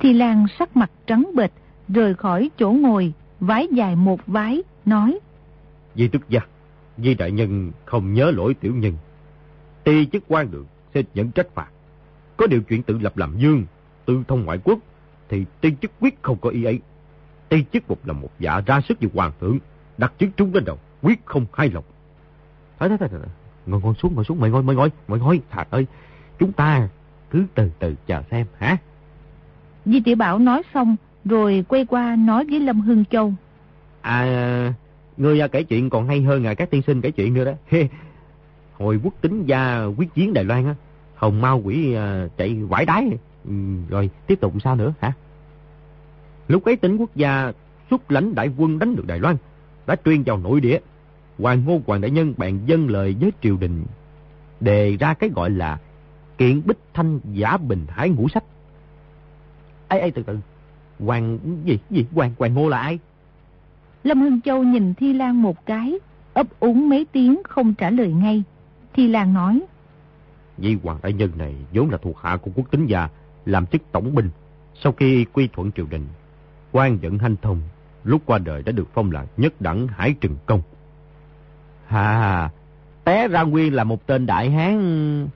Thi Lan sắc mặt trắng bệch, rời khỏi chỗ ngồi, vái dài một vái, nói. Di tức gia, Di đại nhân không nhớ lỗi tiểu nhân. Ti chức quan được, sẽ nhận trách phạt. Có điều chuyện tự lập làm dương, tự thông ngoại quốc, thì ti chức quyết không có ý ấy. Ti chức một là một dạ ra sức như hoàng thượng, đặt chức trúng lên đầu, quyết không hai lòng. Thôi thôi thôi, thôi. ngồi ngồi xuống, ngồi xuống, mời ngồi, mời ngồi, mời ngồi, thà ơi, chúng ta cứ từ từ chờ xem, hả? Di Tiểu Bảo nói xong, rồi quay qua nói với Lâm Hưng Châu. À, ngươi à, kể chuyện còn hay hơn à, các tiên sinh kể chuyện nữa đó. Hồi quốc tính gia quyết chiến Đài Loan á, hồng mau quỷ à, chạy vải đái. Ừ, rồi tiếp tục sao nữa hả? Lúc ấy tính quốc gia xuất lãnh đại quân đánh được Đài Loan, đã truyền vào nội địa. Hoàng Ngô Hoàng Đại Nhân bạn dân lời với triều đình, đề ra cái gọi là kiện bích thanh giả bình hải ngũ sách ấy ấy từ từ. Hoàng gì gì? Hoàng hoàng ngô là ai? Lâm hưng châu nhìn thi lan một cái ấp úng mấy tiếng không trả lời ngay. Thi lan nói vị hoàng đại nhân này vốn là thuộc hạ của quốc tính gia làm chức tổng binh sau khi quy thuận triều đình quan dẫn hanh thông lúc qua đời đã được phong là nhất đẳng hải trừng công. Hà té ra nguyên là một tên đại hán.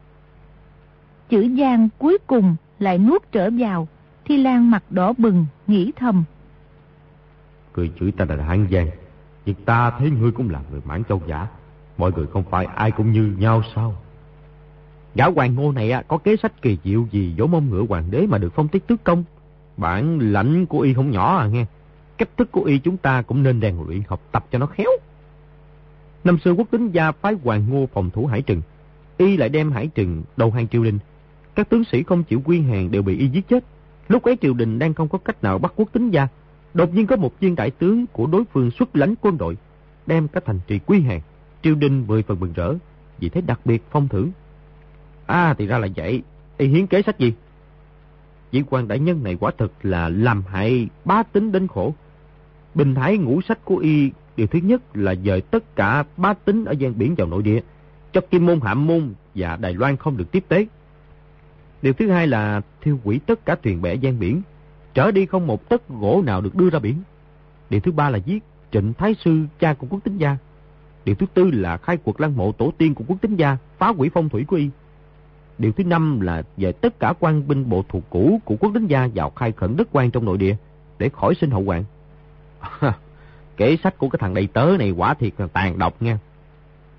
Chữ giang cuối cùng lại nuốt trở vào Thi Lan mặt đỏ bừng, nghĩ thầm. Cười chửi ta là hạng giang, nhưng ta thấy ngươi cũng là người mãn châu giả. Mọi người không phải ai cũng như nhau sao? Gã hoàng ngô này có kế sách kỳ diệu gì dỗ mông ngựa hoàng đế mà được phong tiết tước công. Bản lãnh của y không nhỏ à nghe. Cách thức của y chúng ta cũng nên rèn luyện học tập cho nó khéo. Năm xưa quốc tính gia phái hoàng ngô phòng thủ hải trừng. Y lại đem hải trừng đầu hàng triều đình. Các tướng sĩ không chịu quy hàng đều bị y giết chết. Lúc ấy triều đình đang không có cách nào bắt quốc tính gia. Đột nhiên có một viên đại tướng của đối phương xuất lãnh quân đội, đem cả thành trì quy hàng. Triều đình mười phần mừng rỡ, vì thế đặc biệt phong thưởng. À thì ra là vậy, y hiến kế sách gì? Vị quan đại nhân này quả thực là làm hại bá tính đến khổ. Bình thái ngũ sách của y, điều thứ nhất là dời tất cả bá tính ở gian biển vào nội địa, cho Kim Môn Hạm Môn và Đài Loan không được tiếp tế. Điều thứ hai là thiêu quỷ tất cả thuyền bè gian biển, trở đi không một tấc gỗ nào được đưa ra biển. Điều thứ ba là giết Trịnh Thái Sư, cha của quốc tính gia. Điều thứ tư là khai cuộc lăng mộ tổ tiên của quốc tính gia, phá hủy phong thủy của y. Điều thứ năm là về tất cả quan binh bộ thuộc cũ của quốc tính gia vào khai khẩn đất quan trong nội địa để khỏi sinh hậu hoạn. Kể sách của cái thằng đầy tớ này quả thiệt là tàn độc nha.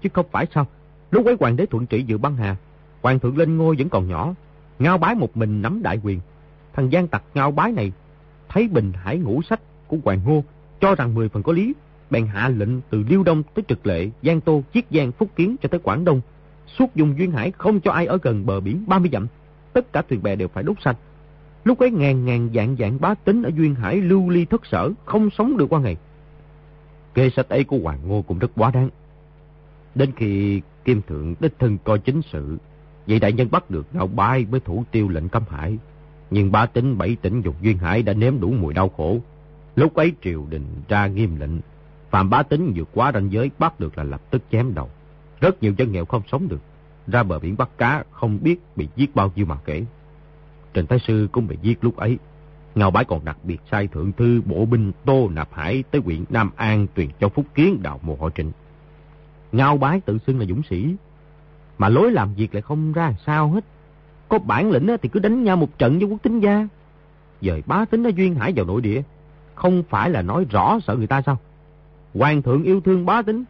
Chứ không phải sao, lúc ấy hoàng đế thuận trị dự băng hà, hoàng thượng lên ngôi vẫn còn nhỏ, Ngao bái một mình nắm đại quyền. Thằng gian tặc ngao bái này thấy bình hải ngũ sách của Hoàng Ngô cho rằng mười phần có lý. Bèn hạ lệnh từ Liêu Đông tới Trực Lệ, Giang Tô, Chiết Giang, Phúc Kiến cho tới Quảng Đông. Suốt dùng duyên hải không cho ai ở gần bờ biển 30 dặm. Tất cả thuyền bè đều phải đốt sạch. Lúc ấy ngàn ngàn dạng dạng bá tính ở duyên hải lưu ly thất sở, không sống được qua ngày. Kê sách ấy của Hoàng Ngô cũng rất quá đáng. Đến khi Kim Thượng đích thân coi chính sự, Vậy đại nhân bắt được Ngao Bái mới thủ tiêu lệnh cấm hải. Nhưng ba tính bảy tỉnh dục duyên hải đã nếm đủ mùi đau khổ. Lúc ấy triều đình ra nghiêm lệnh. Phạm bá tính vượt quá ranh giới bắt được là lập tức chém đầu. Rất nhiều dân nghèo không sống được. Ra bờ biển bắt cá không biết bị giết bao nhiêu mà kể. Trần Thái Sư cũng bị giết lúc ấy. Ngao Bái còn đặc biệt sai thượng thư bộ binh Tô Nạp Hải tới huyện Nam An tuyển cho Phúc Kiến đạo mồ hội trịnh. Ngao Bái tự xưng là dũng sĩ, mà lối làm việc lại không ra sao hết. Có bản lĩnh thì cứ đánh nhau một trận với quốc tính gia. Dời bá tính nó duyên hải vào nội địa. Không phải là nói rõ sợ người ta sao? Hoàng thượng yêu thương bá tính.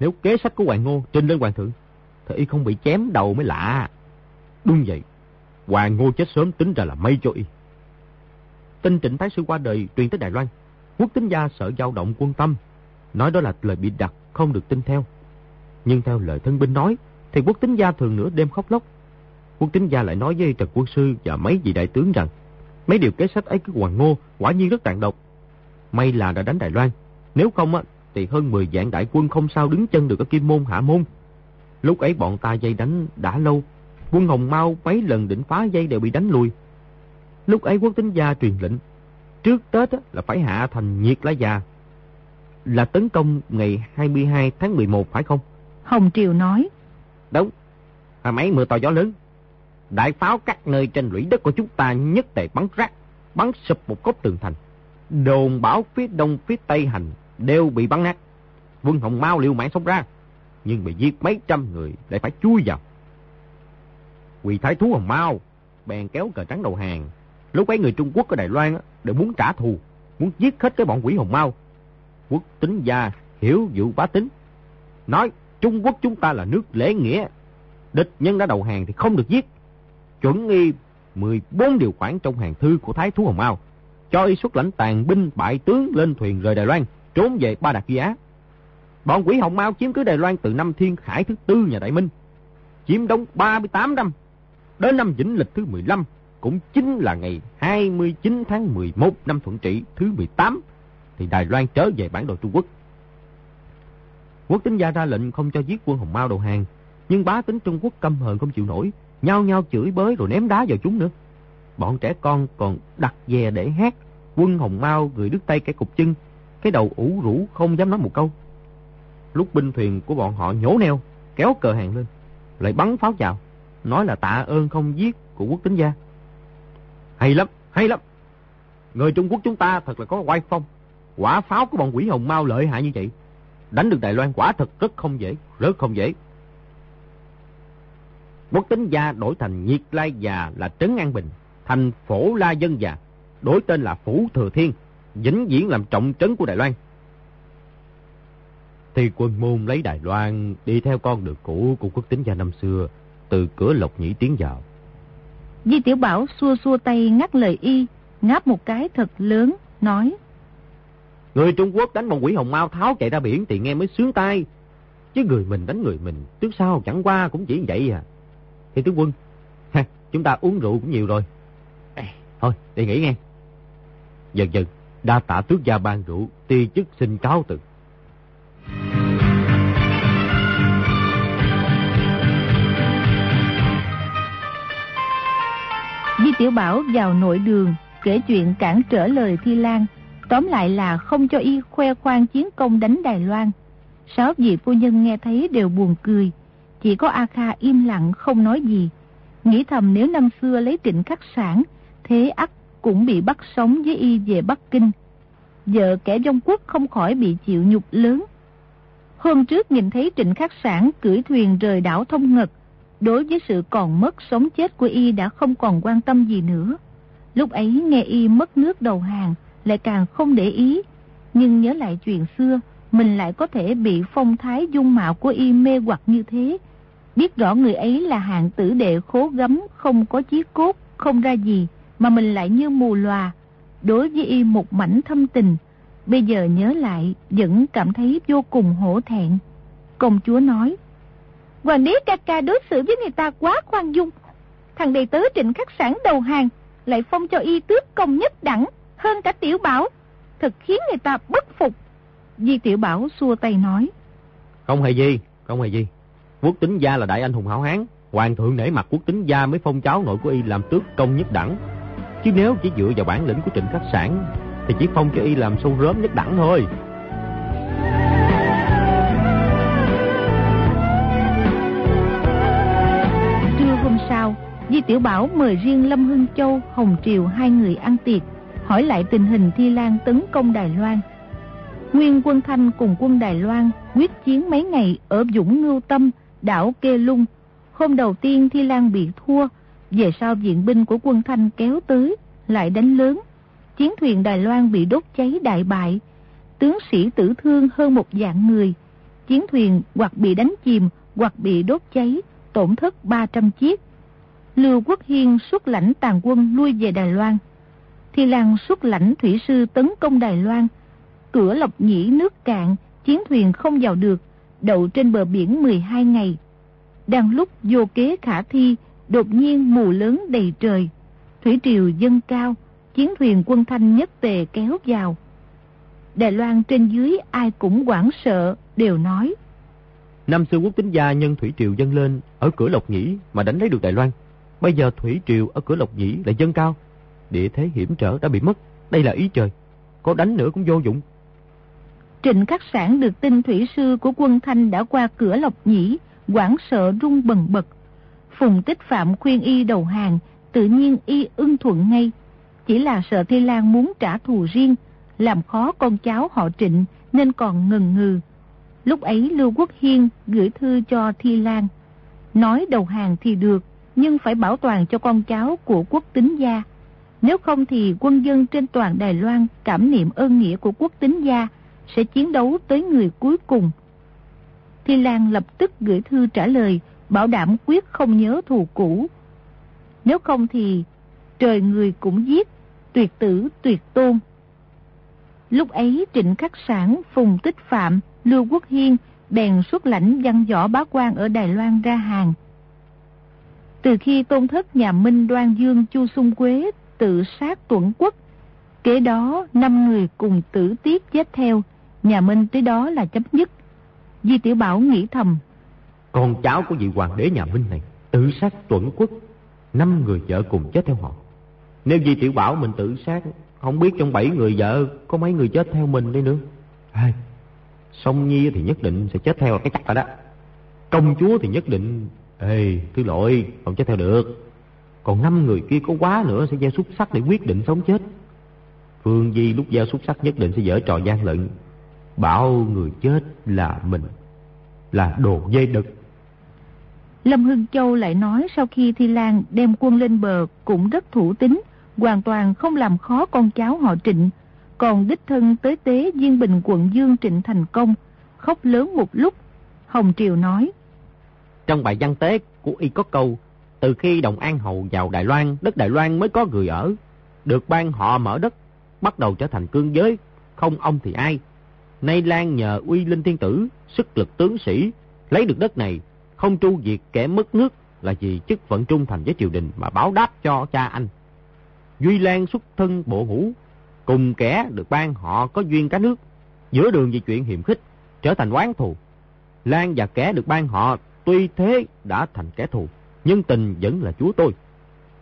Nếu kế sách của Hoàng Ngô trình lên Hoàng thượng, thì y không bị chém đầu mới lạ. Đúng vậy, Hoàng Ngô chết sớm tính ra là may cho y. Tin trịnh Thái Sư qua đời truyền tới Đài Loan. Quốc tính gia sợ dao động quân tâm. Nói đó là lời bị đặt, không được tin theo. Nhưng theo lời thân binh nói, thì quốc tính gia thường nửa đêm khóc lóc. Quốc tính gia lại nói với Trần Quân Sư và mấy vị đại tướng rằng mấy điều kế sách ấy cứ hoàng ngô, quả nhiên rất tàn độc. May là đã đánh Đài Loan, nếu không á, thì hơn 10 vạn đại quân không sao đứng chân được ở Kim Môn Hạ Môn. Lúc ấy bọn ta dây đánh đã lâu, quân Hồng Mau mấy lần định phá dây đều bị đánh lùi. Lúc ấy quốc tính gia truyền lệnh, trước Tết là phải hạ thành nhiệt lá già, là tấn công ngày 22 tháng 11 phải không? Hồng Triều nói. Đúng, à, mấy mưa to gió lớn. Đại pháo các nơi trên lũy đất của chúng ta nhất tề bắn rác, bắn sụp một cốc tường thành. Đồn bảo phía đông phía tây hành đều bị bắn nát. Quân Hồng Mau liều mạng sống ra, nhưng bị giết mấy trăm người lại phải chui vào. Quỳ thái thú Hồng Mau bèn kéo cờ trắng đầu hàng. Lúc ấy người Trung Quốc ở Đài Loan đều muốn trả thù, muốn giết hết cái bọn quỷ Hồng Mau. Quốc tính gia hiểu vụ bá tính. Nói Trung Quốc chúng ta là nước lễ nghĩa. Địch nhân đã đầu hàng thì không được giết. Chuẩn y 14 điều khoản trong hàng thư của Thái Thú Hồng Mao, Cho y xuất lãnh tàn binh bại tướng lên thuyền rời Đài Loan, trốn về Ba Đạt Giá. Bọn quỷ Hồng Mao chiếm cứ Đài Loan từ năm Thiên Khải thứ tư nhà Đại Minh. Chiếm đóng 38 năm. Đến năm Vĩnh Lịch thứ 15, cũng chính là ngày 29 tháng 11 năm Thuận Trị thứ 18, thì Đài Loan trở về bản đồ Trung Quốc. Quốc tính gia ra lệnh không cho giết quân Hồng Mao đầu hàng, nhưng bá tính Trung Quốc căm hờn không chịu nổi, nhao nhao chửi bới rồi ném đá vào chúng nữa. Bọn trẻ con còn đặt dè để hát, quân Hồng Mao người đứt tay cái cục chân, cái đầu ủ rũ không dám nói một câu. Lúc binh thuyền của bọn họ nhổ neo, kéo cờ hàng lên, lại bắn pháo chào, nói là tạ ơn không giết của quốc tính gia. Hay lắm, hay lắm. Người Trung Quốc chúng ta thật là có quay phong. Quả pháo của bọn quỷ hồng mau lợi hại như vậy. Đánh được Đài Loan quả thật rất không dễ, rất không dễ. Quốc tính gia đổi thành Nhiệt Lai Già là Trấn An Bình, thành Phổ La Dân Già, đổi tên là Phủ Thừa Thiên, vĩnh viễn làm trọng trấn của Đài Loan. Thì quân môn lấy Đài Loan đi theo con đường cũ của quốc tính gia năm xưa, từ cửa Lộc Nhĩ tiến vào. Di Tiểu Bảo xua xua tay ngắt lời y, ngáp một cái thật lớn, nói. Người Trung Quốc đánh bọn quỷ hồng mau tháo chạy ra biển thì nghe mới sướng tay. Chứ người mình đánh người mình, trước sau chẳng qua cũng chỉ vậy à. Thì tướng quân, ha, chúng ta uống rượu cũng nhiều rồi. thôi, đi nghỉ nghe. Dần dần, đa tạ tước gia ban rượu, ti chức xin cáo từ. Di Tiểu Bảo vào nội đường, kể chuyện cản trở lời Thi Lan, tóm lại là không cho y khoe khoang chiến công đánh Đài Loan. Sáu vị phu nhân nghe thấy đều buồn cười, chỉ có A Kha im lặng không nói gì. Nghĩ thầm nếu năm xưa lấy trịnh khắc sản, thế ắt cũng bị bắt sống với y về Bắc Kinh. Vợ kẻ trong quốc không khỏi bị chịu nhục lớn. Hôm trước nhìn thấy trịnh khắc sản cưỡi thuyền rời đảo Thông Ngật, đối với sự còn mất sống chết của y đã không còn quan tâm gì nữa. Lúc ấy nghe y mất nước đầu hàng, lại càng không để ý. Nhưng nhớ lại chuyện xưa, mình lại có thể bị phong thái dung mạo của y mê hoặc như thế. Biết rõ người ấy là hạng tử đệ khố gấm, không có chí cốt, không ra gì, mà mình lại như mù lòa. Đối với y một mảnh thâm tình, bây giờ nhớ lại vẫn cảm thấy vô cùng hổ thẹn. Công chúa nói, Hoàng đế ca ca đối xử với người ta quá khoan dung. Thằng đầy tớ trịnh khắc sản đầu hàng, lại phong cho y tước công nhất đẳng, hơn cả tiểu bảo. Thật khiến người ta bất phục. Di tiểu bảo xua tay nói. Không hề gì, không hề gì. Quốc tính gia là đại anh hùng hảo hán. Hoàng thượng nể mặt quốc tính gia mới phong cháu nội của y làm tước công nhất đẳng. Chứ nếu chỉ dựa vào bản lĩnh của trịnh khắc sản, thì chỉ phong cho y làm sâu rớm nhất đẳng thôi. Di Tiểu Bảo mời riêng Lâm Hưng Châu, Hồng Triều hai người ăn tiệc, hỏi lại tình hình Thi Lan tấn công Đài Loan. Nguyên quân Thanh cùng quân Đài Loan quyết chiến mấy ngày ở Dũng Ngưu Tâm, đảo Kê Lung. Hôm đầu tiên Thi Lan bị thua, về sau viện binh của quân Thanh kéo tới, lại đánh lớn. Chiến thuyền Đài Loan bị đốt cháy đại bại, tướng sĩ tử thương hơn một dạng người. Chiến thuyền hoặc bị đánh chìm, hoặc bị đốt cháy, tổn thất 300 chiếc. Lưu Quốc Hiên xuất lãnh tàn quân lui về Đài Loan. Thi Lan xuất lãnh thủy sư tấn công Đài Loan. Cửa Lộc Nhĩ nước cạn, chiến thuyền không vào được, đậu trên bờ biển 12 ngày. Đang lúc vô kế khả thi, đột nhiên mù lớn đầy trời. Thủy triều dâng cao, chiến thuyền quân thanh nhất tề kéo vào. Đài Loan trên dưới ai cũng quảng sợ, đều nói. Năm xưa quốc tính gia nhân thủy triều dâng lên ở cửa Lộc Nhĩ mà đánh lấy được Đài Loan. Bây giờ thủy triều ở cửa Lộc Nhĩ lại dâng cao. Địa thế hiểm trở đã bị mất. Đây là ý trời. Có đánh nữa cũng vô dụng. Trịnh Khắc Sản được tin thủy sư của quân Thanh đã qua cửa Lộc Nhĩ, quảng sợ rung bần bật. Phùng Tích Phạm khuyên y đầu hàng, tự nhiên y ưng thuận ngay. Chỉ là sợ Thi Lan muốn trả thù riêng, làm khó con cháu họ Trịnh nên còn ngần ngừ. Lúc ấy Lưu Quốc Hiên gửi thư cho Thi Lan. Nói đầu hàng thì được, nhưng phải bảo toàn cho con cháu của quốc tính gia. Nếu không thì quân dân trên toàn Đài Loan cảm niệm ơn nghĩa của quốc tính gia sẽ chiến đấu tới người cuối cùng. Thi Lan lập tức gửi thư trả lời, bảo đảm quyết không nhớ thù cũ. Nếu không thì trời người cũng giết, tuyệt tử tuyệt tôn. Lúc ấy Trịnh Khắc Sản, Phùng Tích Phạm, Lưu Quốc Hiên bèn xuất lãnh văn võ bá quan ở Đài Loan ra hàng. Từ khi tôn thất nhà Minh Đoan Dương Chu Xuân Quế tự sát tuẩn quốc, kế đó năm người cùng tử tiếp chết theo, nhà Minh tới đó là chấm dứt. Di Tiểu Bảo nghĩ thầm. Con cháu của vị hoàng đế nhà Minh này tự sát tuẩn quốc, năm người vợ cùng chết theo họ. Nếu Di Tiểu Bảo mình tự sát, không biết trong bảy người vợ có mấy người chết theo mình đây nữa. Ai, Song Nhi thì nhất định sẽ chết theo cái chắc rồi đó. Công chúa thì nhất định, ê, thứ lỗi, không chết theo được. Còn năm người kia có quá nữa sẽ gieo xúc sắc để quyết định sống chết. Phương Di lúc gieo xúc sắc nhất định sẽ dở trò gian lận. Bảo người chết là mình, là đồ dây đực. Lâm Hưng Châu lại nói sau khi Thi Lan đem quân lên bờ cũng rất thủ tính, hoàn toàn không làm khó con cháu họ Trịnh, còn đích thân tới tế Diên Bình quận Dương Trịnh thành công, khóc lớn một lúc. Hồng Triều nói, Trong bài văn tế của y có câu, từ khi Đồng An Hầu vào Đài Loan, đất Đài Loan mới có người ở, được ban họ mở đất, bắt đầu trở thành cương giới, không ông thì ai. Nay Lan nhờ uy linh thiên tử, sức lực tướng sĩ, lấy được đất này, không tru diệt kẻ mất nước là vì chức phận trung thành với triều đình mà báo đáp cho cha anh. Duy Lan xuất thân bộ ngũ, cùng kẻ được ban họ có duyên cá nước, giữa đường vì chuyện hiểm khích, trở thành oán thù. Lan và kẻ được ban họ tuy thế đã thành kẻ thù, nhưng tình vẫn là chúa tôi.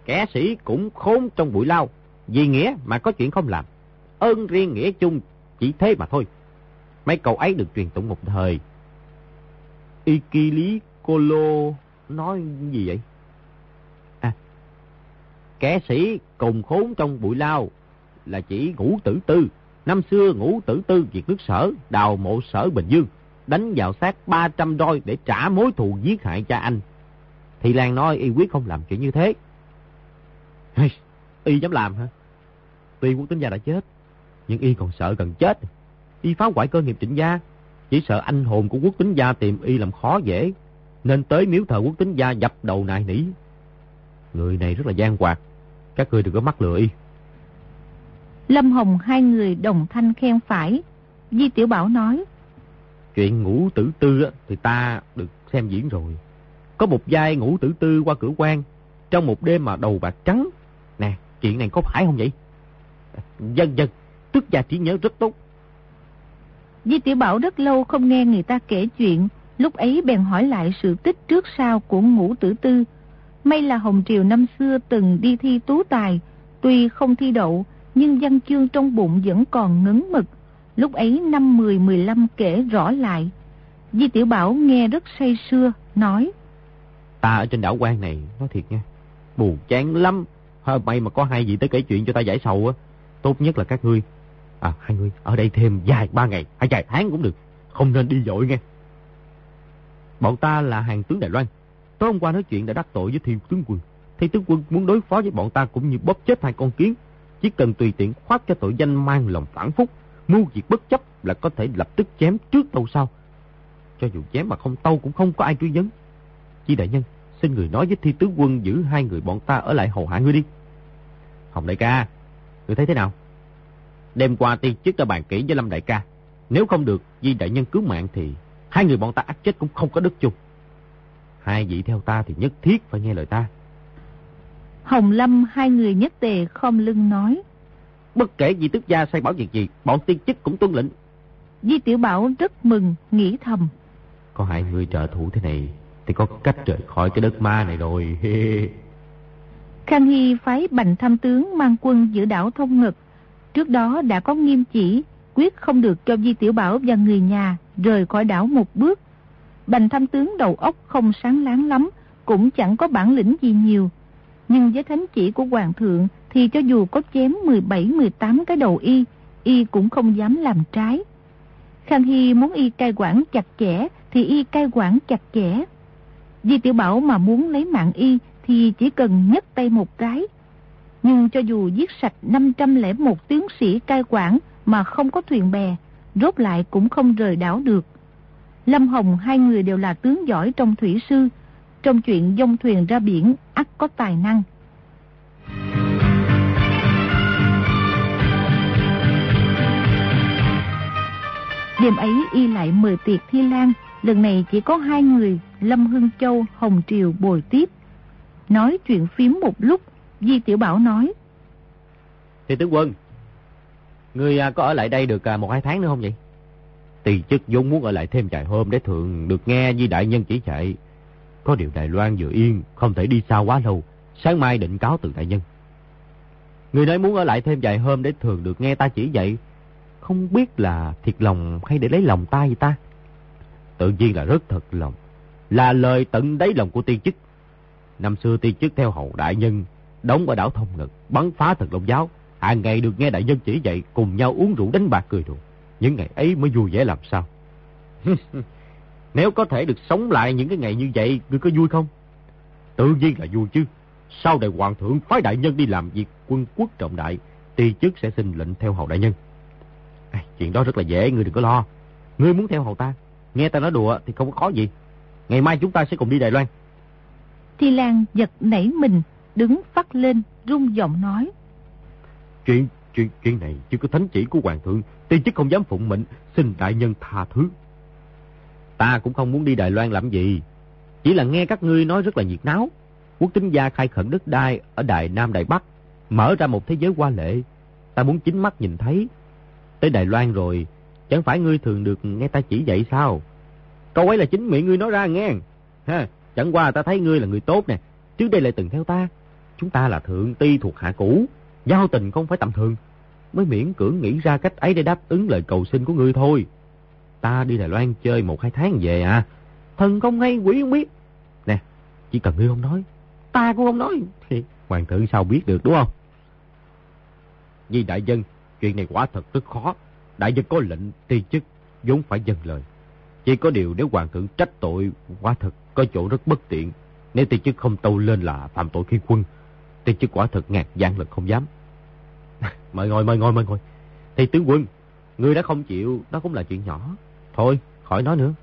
Kẻ sĩ cũng khốn trong bụi lao, vì nghĩa mà có chuyện không làm. Ơn riêng nghĩa chung chỉ thế mà thôi. Mấy câu ấy được truyền tụng một thời. Ikili Colo nói gì vậy? À, kẻ sĩ cùng khốn trong bụi lao là chỉ ngũ tử tư. Năm xưa ngũ tử tư diệt nước sở, đào mộ sở Bình Dương, đánh vào xác 300 roi để trả mối thù giết hại cha anh. Thì Lan nói y quyết không làm chuyện như thế. y dám làm hả? Tuy quốc tính gia đã chết, nhưng y còn sợ gần chết. Y phá hoại cơ nghiệp trịnh gia, chỉ sợ anh hồn của quốc tính gia tìm y làm khó dễ, nên tới miếu thờ quốc tính gia dập đầu nài nỉ. Người này rất là gian hoạt, các người đừng có mắc lừa y. Lâm Hồng hai người đồng thanh khen phải. Di Tiểu Bảo nói. Chuyện ngũ tử tư thì ta được xem diễn rồi. Có một giai ngũ tử tư qua cửa quan trong một đêm mà đầu bạc trắng. Nè, chuyện này có phải không vậy? Dân dân, tức gia trí nhớ rất tốt. Di Tiểu Bảo rất lâu không nghe người ta kể chuyện, lúc ấy bèn hỏi lại sự tích trước sau của ngũ tử tư. May là Hồng Triều năm xưa từng đi thi tú tài, tuy không thi đậu, nhưng văn chương trong bụng vẫn còn ngấn mực. Lúc ấy năm 10 15 kể rõ lại. Di Tiểu Bảo nghe rất say sưa, nói: Ta ở trên đảo quan này, nói thiệt nha, buồn chán lắm. Hơi may mà có hai vị tới kể chuyện cho ta giải sầu á. Tốt nhất là các ngươi, à hai ngươi ở đây thêm vài ba ngày, hay vài tháng cũng được, không nên đi dội nghe. Bọn ta là hàng tướng Đài Loan. Tối hôm qua nói chuyện đã đắc tội với Thi tướng quân. Thi tướng quân muốn đối phó với bọn ta cũng như bóp chết hai con kiến. Chỉ cần tùy tiện khoát cho tội danh mang lòng phản phúc, mưu việc bất chấp là có thể lập tức chém trước đâu sau. Cho dù chém mà không tâu cũng không có ai truy vấn. Chi đại nhân, xin người nói với thi tướng quân giữ hai người bọn ta ở lại hầu hạ ngươi đi. Hồng đại ca, ngươi thấy thế nào? Đêm qua ti chức đã bàn kỹ với Lâm đại ca. Nếu không được Di đại nhân cứu mạng thì hai người bọn ta ắt chết cũng không có đất chung. hai vị theo ta thì nhất thiết phải nghe lời ta. Hồng Lâm hai người nhất tề không lưng nói. Bất kể Di Tức Gia sai bảo việc gì, bọn tiên chức cũng tuân lệnh. Di Tiểu Bảo rất mừng, nghĩ thầm. Có hai người trợ thủ thế này, thì có cách rời khỏi cái đất ma này rồi. Khang Hy phái bành tham tướng mang quân giữ đảo thông ngực. Trước đó đã có nghiêm chỉ, quyết không được cho Di Tiểu Bảo và người nhà rời khỏi đảo một bước. Bành tham tướng đầu óc không sáng láng lắm, cũng chẳng có bản lĩnh gì nhiều. Nhưng với thánh chỉ của Hoàng thượng thì cho dù có chém 17-18 cái đầu y, y cũng không dám làm trái. Khang Hy muốn y cai quản chặt chẽ thì y cai quản chặt chẽ. Di Tiểu Bảo mà muốn lấy mạng y thì chỉ cần nhấc tay một cái. Nhưng cho dù giết sạch 501 tướng sĩ cai quản mà không có thuyền bè, rốt lại cũng không rời đảo được. Lâm Hồng hai người đều là tướng giỏi trong thủy sư, trong chuyện dông thuyền ra biển ắt có tài năng. Đêm ấy y lại mời tiệc Thi Lan, lần này chỉ có hai người, Lâm Hưng Châu, Hồng Triều bồi tiếp. Nói chuyện phím một lúc, Di Tiểu Bảo nói. Thì tướng quân, người à, có ở lại đây được à, một hai tháng nữa không vậy? Tỳ chức vốn muốn ở lại thêm vài hôm để thường được nghe Di Đại Nhân chỉ chạy. Có điều Đài Loan vừa yên, không thể đi xa quá lâu. Sáng mai định cáo từ Đại Nhân. Người nói muốn ở lại thêm vài hôm để thường được nghe ta chỉ dạy. Không biết là thiệt lòng hay để lấy lòng ta gì ta? Tự nhiên là rất thật lòng. Là lời tận đáy lòng của tiên chức. Năm xưa tiên chức theo hầu đại nhân, đóng ở đảo Thông Ngực, bắn phá thần Long Giáo. Hàng ngày được nghe đại nhân chỉ dạy, cùng nhau uống rượu đánh bạc cười đùa. Những ngày ấy mới vui vẻ làm sao? Nếu có thể được sống lại những cái ngày như vậy, ngươi có vui không? Tự nhiên là vui chứ. Sau đại hoàng thượng phái đại nhân đi làm việc quân quốc trọng đại, tiên chức sẽ xin lệnh theo hầu đại nhân. À, chuyện đó rất là dễ, ngươi đừng có lo. Ngươi muốn theo hầu ta, nghe ta nói đùa thì không có khó gì. Ngày mai chúng ta sẽ cùng đi Đài Loan. Thi Lan giật nảy mình, đứng phát lên, rung giọng nói. Chuyện chuyện chuyện này chưa có thánh chỉ của hoàng thượng, tiên chức không dám phụng mệnh, xin đại nhân tha thứ. Ta cũng không muốn đi Đài Loan làm gì, chỉ là nghe các ngươi nói rất là nhiệt náo. Quốc tính gia khai khẩn đất đai ở Đài Nam Đài Bắc, mở ra một thế giới hoa lệ. Ta muốn chính mắt nhìn thấy. Tới Đài Loan rồi, chẳng phải ngươi thường được nghe ta chỉ dạy sao? Câu ấy là chính miệng ngươi nói ra nghe. Ha, chẳng qua ta thấy ngươi là người tốt nè, trước đây lại từng theo ta. Chúng ta là thượng ti thuộc hạ cũ, giao tình không phải tầm thường. Mới miễn cưỡng nghĩ ra cách ấy để đáp ứng lời cầu xin của ngươi thôi. Ta đi Đài Loan chơi một hai tháng về à. Thần không hay quỷ không biết. Nè, chỉ cần ngươi không nói, ta cũng không nói. Thì hoàng thượng sao biết được đúng không? Vì đại dân, chuyện này quả thật rất khó. Đại dân có lệnh ti chức, vốn phải dân lời. Chỉ có điều nếu hoàng thượng trách tội, quả thật có chỗ rất bất tiện. Nếu ti chức không tâu lên là phạm tội khi quân, ti chức quả thật ngạc gian lần không dám. mời ngồi, mời ngồi, mời ngồi. Thì tướng quân, người đã không chịu, đó cũng là chuyện nhỏ. Thôi, khỏi nói nữa.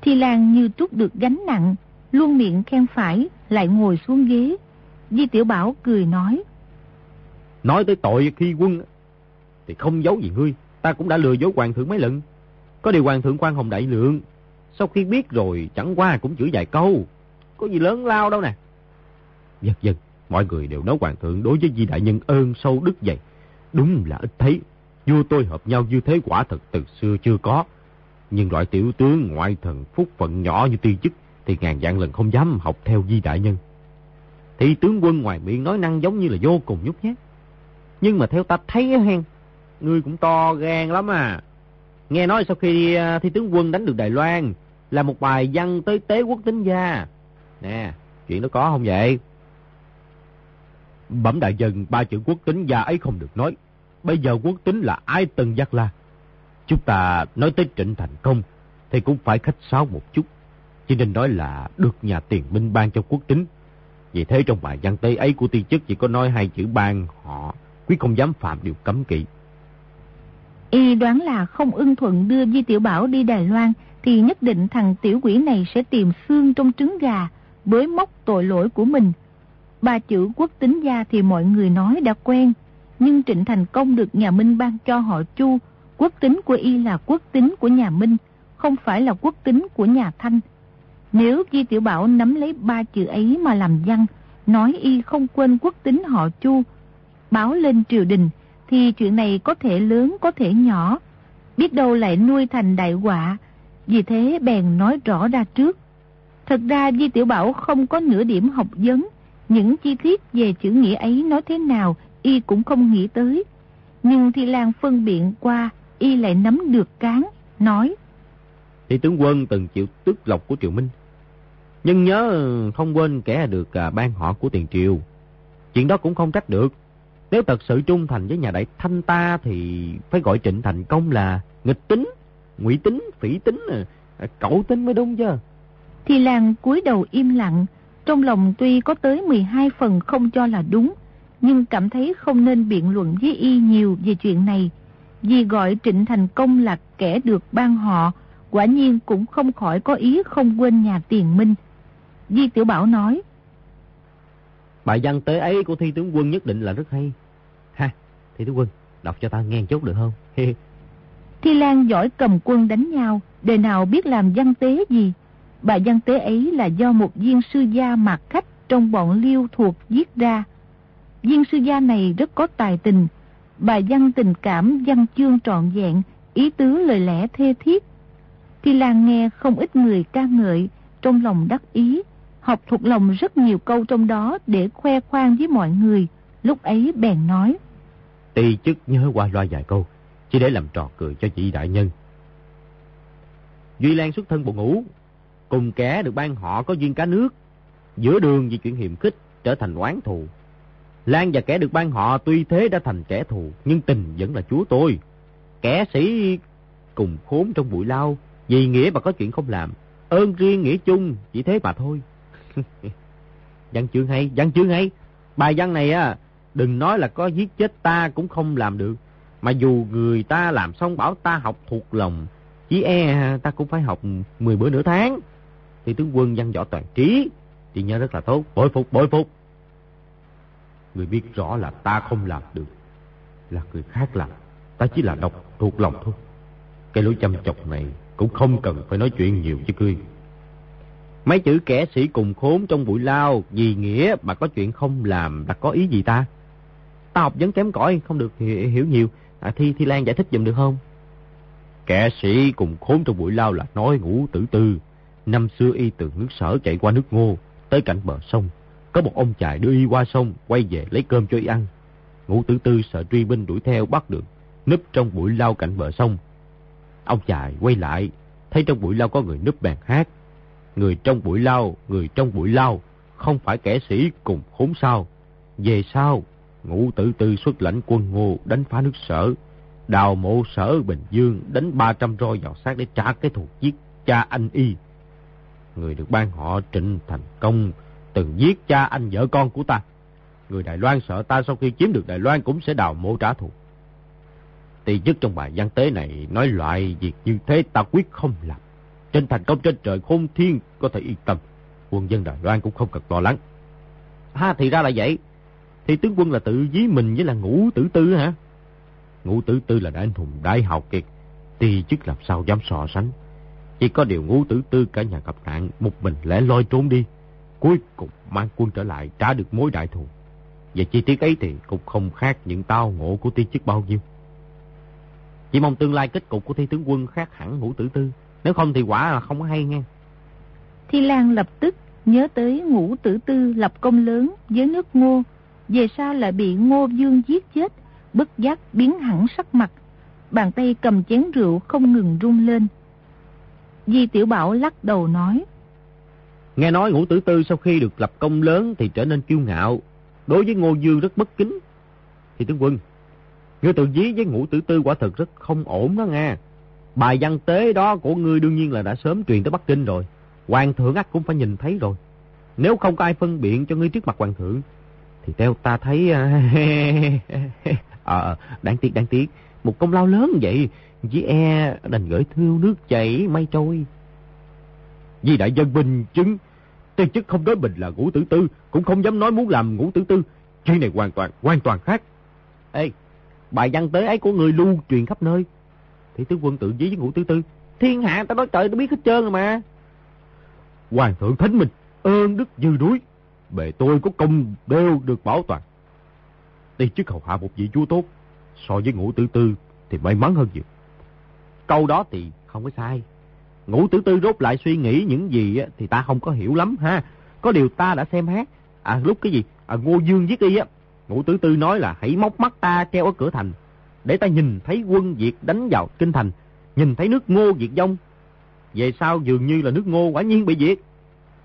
Thi Lan như trút được gánh nặng, luôn miệng khen phải, lại ngồi xuống ghế. Di Tiểu Bảo cười nói. Nói tới tội khi quân, thì không giấu gì ngươi, ta cũng đã lừa dối hoàng thượng mấy lần. Có điều hoàng thượng quan hồng đại lượng, sau khi biết rồi chẳng qua cũng chửi vài câu, có gì lớn lao đâu nè. Dần dần, mọi người đều nói hoàng thượng đối với di đại nhân ơn sâu đức dày. Đúng là ít thấy, vua tôi hợp nhau như thế quả thật từ xưa chưa có. Nhưng loại tiểu tướng ngoại thần phúc phận nhỏ như tiên chức thì ngàn dạng lần không dám học theo di đại nhân. Thì tướng quân ngoài miệng nói năng giống như là vô cùng nhút nhát. Nhưng mà theo ta thấy hen, ngươi cũng to gan lắm à. Nghe nói sau khi à, thi tướng quân đánh được Đài Loan, là một bài văn tới tế quốc tính gia. Nè, chuyện đó có không vậy? Bẩm đại dân, ba chữ quốc tính gia ấy không được nói. Bây giờ quốc tính là ai từng giác la. Chúng ta nói tới trịnh thành công, thì cũng phải khách sáo một chút. Chỉ nên nói là được nhà tiền minh ban cho quốc tính. Vì thế trong bài văn tế ấy của tiên chức chỉ có nói hai chữ ban họ, quý không dám phạm điều cấm kỵ. Y đoán là không ưng thuận đưa Di Tiểu Bảo đi Đài Loan thì nhất định thằng tiểu quỷ này sẽ tìm xương trong trứng gà, bới móc tội lỗi của mình. Ba chữ quốc tính gia thì mọi người nói đã quen, nhưng Trịnh Thành Công được nhà Minh ban cho họ Chu, quốc tính của y là quốc tính của nhà Minh, không phải là quốc tính của nhà Thanh. Nếu Di Tiểu Bảo nắm lấy ba chữ ấy mà làm văn, nói y không quên quốc tính họ Chu, báo lên triều đình, thì chuyện này có thể lớn có thể nhỏ, biết đâu lại nuôi thành đại họa, vì thế bèn nói rõ ra trước. Thật ra Di Tiểu Bảo không có nửa điểm học vấn, những chi tiết về chữ nghĩa ấy nói thế nào y cũng không nghĩ tới. Nhưng Thi Lan phân biện qua, y lại nắm được cán, nói. Thì tướng quân từng chịu tước lộc của Triều Minh. Nhưng nhớ không quên kẻ được à, ban họ của tiền triều. Chuyện đó cũng không trách được. Nếu thật sự trung thành với nhà đại thanh ta thì phải gọi Trịnh Thành Công là nghịch tính, ngụy tính, phỉ tính, ờ, cậu tính mới đúng chứ. Thì làng cúi đầu im lặng, trong lòng tuy có tới 12 phần không cho là đúng, nhưng cảm thấy không nên biện luận với y nhiều về chuyện này. Vì gọi Trịnh Thành Công là kẻ được ban họ, quả nhiên cũng không khỏi có ý không quên nhà tiền minh. Di Tiểu Bảo nói, Bài văn tế ấy của thi tướng quân nhất định là rất hay. Ha, thi tướng quân, đọc cho ta nghe chút được không? thi Lan giỏi cầm quân đánh nhau, đời nào biết làm văn tế gì. Bài văn tế ấy là do một viên sư gia mạc khách trong bọn liêu thuộc viết ra. Viên sư gia này rất có tài tình, bài văn tình cảm văn chương trọn vẹn, ý tứ lời lẽ thê thiết. Thi Lan nghe không ít người ca ngợi, trong lòng đắc ý, học thuộc lòng rất nhiều câu trong đó để khoe khoang với mọi người. Lúc ấy bèn nói. Tì chức nhớ qua loa vài câu, chỉ để làm trò cười cho chị đại nhân. Duy Lan xuất thân bộ ngũ, cùng kẻ được ban họ có duyên cá nước, giữa đường vì chuyện hiểm khích trở thành oán thù. Lan và kẻ được ban họ tuy thế đã thành kẻ thù, nhưng tình vẫn là chúa tôi. Kẻ sĩ cùng khốn trong bụi lao, vì nghĩa mà có chuyện không làm, ơn riêng nghĩa chung, chỉ thế mà thôi. văn chương hay, văn chương hay. Bài văn này á, đừng nói là có giết chết ta cũng không làm được. Mà dù người ta làm xong bảo ta học thuộc lòng, chỉ e ta cũng phải học 10 bữa nửa tháng. Thì tướng quân văn võ toàn trí, thì nhớ rất là tốt, bội phục, bội phục. Người biết rõ là ta không làm được, là người khác làm, ta chỉ là đọc thuộc lòng thôi. Cái lối chăm chọc này cũng không cần phải nói chuyện nhiều chứ cười. Mấy chữ kẻ sĩ cùng khốn trong bụi lao, vì nghĩa mà có chuyện không làm là có ý gì ta? Ta học vấn kém cỏi không được hiểu, hiểu nhiều. À, Thi Thi Lan giải thích dùm được không? Kẻ sĩ cùng khốn trong bụi lao là nói ngủ tử tư. Năm xưa y từ nước sở chạy qua nước ngô, tới cạnh bờ sông. Có một ông chài đưa y qua sông, quay về lấy cơm cho y ăn. Ngũ tử tư sợ truy binh đuổi theo bắt được, núp trong bụi lao cạnh bờ sông. Ông chài quay lại, thấy trong bụi lao có người núp bàn hát người trong bụi lao, người trong bụi lao, không phải kẻ sĩ cùng khốn sao. Về sau, ngũ tử tư xuất lãnh quân ngô đánh phá nước sở, đào mộ sở Bình Dương đánh 300 roi vào xác để trả cái thù giết cha anh y. Người được ban họ trịnh thành công, từng giết cha anh vợ con của ta. Người Đài Loan sợ ta sau khi chiếm được Đài Loan cũng sẽ đào mộ trả thù. Tỷ nhất trong bài văn tế này nói loại việc như thế ta quyết không làm. Trên thành công trên trời khôn thiên, có thể yên tâm. Quân dân Đài Loan cũng không cần lo lắng. Ha, thì ra là vậy. Thì tướng quân là tự dí mình với là ngũ tử tư hả? Ngũ tử tư là đại anh hùng đại học kiệt. Tì chức làm sao dám so sánh. Chỉ có điều ngũ tử tư cả nhà gặp nạn, một mình lẽ loi trốn đi. Cuối cùng mang quân trở lại, trả được mối đại thù. Và chi tiết ấy thì cũng không khác những tao ngộ của tiên chức bao nhiêu. Chỉ mong tương lai kết cục của thi tướng quân khác hẳn ngũ tử tư. Nếu không thì quả là không có hay nghe. Thi Lan lập tức nhớ tới ngũ tử tư lập công lớn với nước ngô. Về sau lại bị ngô dương giết chết, bất giác biến hẳn sắc mặt. Bàn tay cầm chén rượu không ngừng rung lên. Di Tiểu Bảo lắc đầu nói. Nghe nói ngũ tử tư sau khi được lập công lớn thì trở nên kiêu ngạo. Đối với ngô dương rất bất kính. Thì tướng quân, ngươi tự dí với ngũ tử tư quả thực rất không ổn đó nghe. Bài văn tế đó của ngươi đương nhiên là đã sớm truyền tới Bắc Kinh rồi. Hoàng thượng ắt cũng phải nhìn thấy rồi. Nếu không có ai phân biện cho ngươi trước mặt hoàng thượng, thì theo ta thấy... À, ờ, à, đáng tiếc, đáng tiếc. Một công lao lớn vậy, chỉ e đành gửi thiêu nước chảy mây trôi. Vì đại dân bình chứng, tiên chức không đối bình là ngũ tử tư, cũng không dám nói muốn làm ngũ tử tư. Chuyện này hoàn toàn, hoàn toàn khác. Ê, bài văn tế ấy của người lưu truyền khắp nơi. Thì tướng quân tự dí với ngũ tử tư. Thiên hạ ta nói trời nó biết hết trơn rồi mà. Hoàng thượng thánh minh, ơn đức dư núi. Bề tôi có công đều được bảo toàn. Đi chức hầu hạ một vị chúa tốt, so với ngũ tử tư thì may mắn hơn nhiều. Câu đó thì không có sai. Ngũ tử tư rốt lại suy nghĩ những gì thì ta không có hiểu lắm ha. Có điều ta đã xem hát. À lúc cái gì? À, Ngô Dương giết y á. Ngũ tử tư nói là hãy móc mắt ta treo ở cửa thành. Để ta nhìn thấy quân Việt đánh vào kinh thành. Nhìn thấy nước ngô Việt dông. Về sau dường như là nước ngô quả nhiên bị diệt.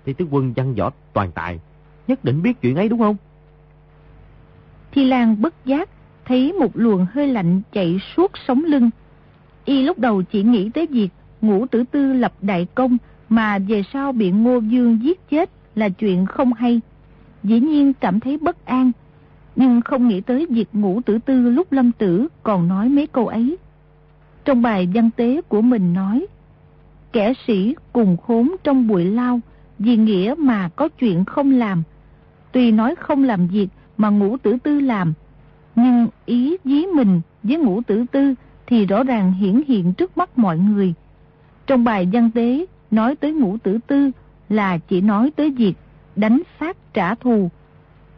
Thì tướng quân văn võ toàn tài. Nhất định biết chuyện ấy đúng không? Thi Lan bất giác thấy một luồng hơi lạnh chạy suốt sống lưng. Y lúc đầu chỉ nghĩ tới việc ngũ tử tư lập đại công mà về sau bị Ngô Dương giết chết là chuyện không hay. Dĩ nhiên cảm thấy bất an, nhưng không nghĩ tới việc ngũ tử tư lúc lâm tử còn nói mấy câu ấy. Trong bài văn tế của mình nói, kẻ sĩ cùng khốn trong bụi lao, vì nghĩa mà có chuyện không làm. Tuy nói không làm việc mà ngũ tử tư làm, nhưng ý dí mình với ngũ tử tư thì rõ ràng hiển hiện trước mắt mọi người. Trong bài văn tế nói tới ngũ tử tư là chỉ nói tới việc đánh phát trả thù.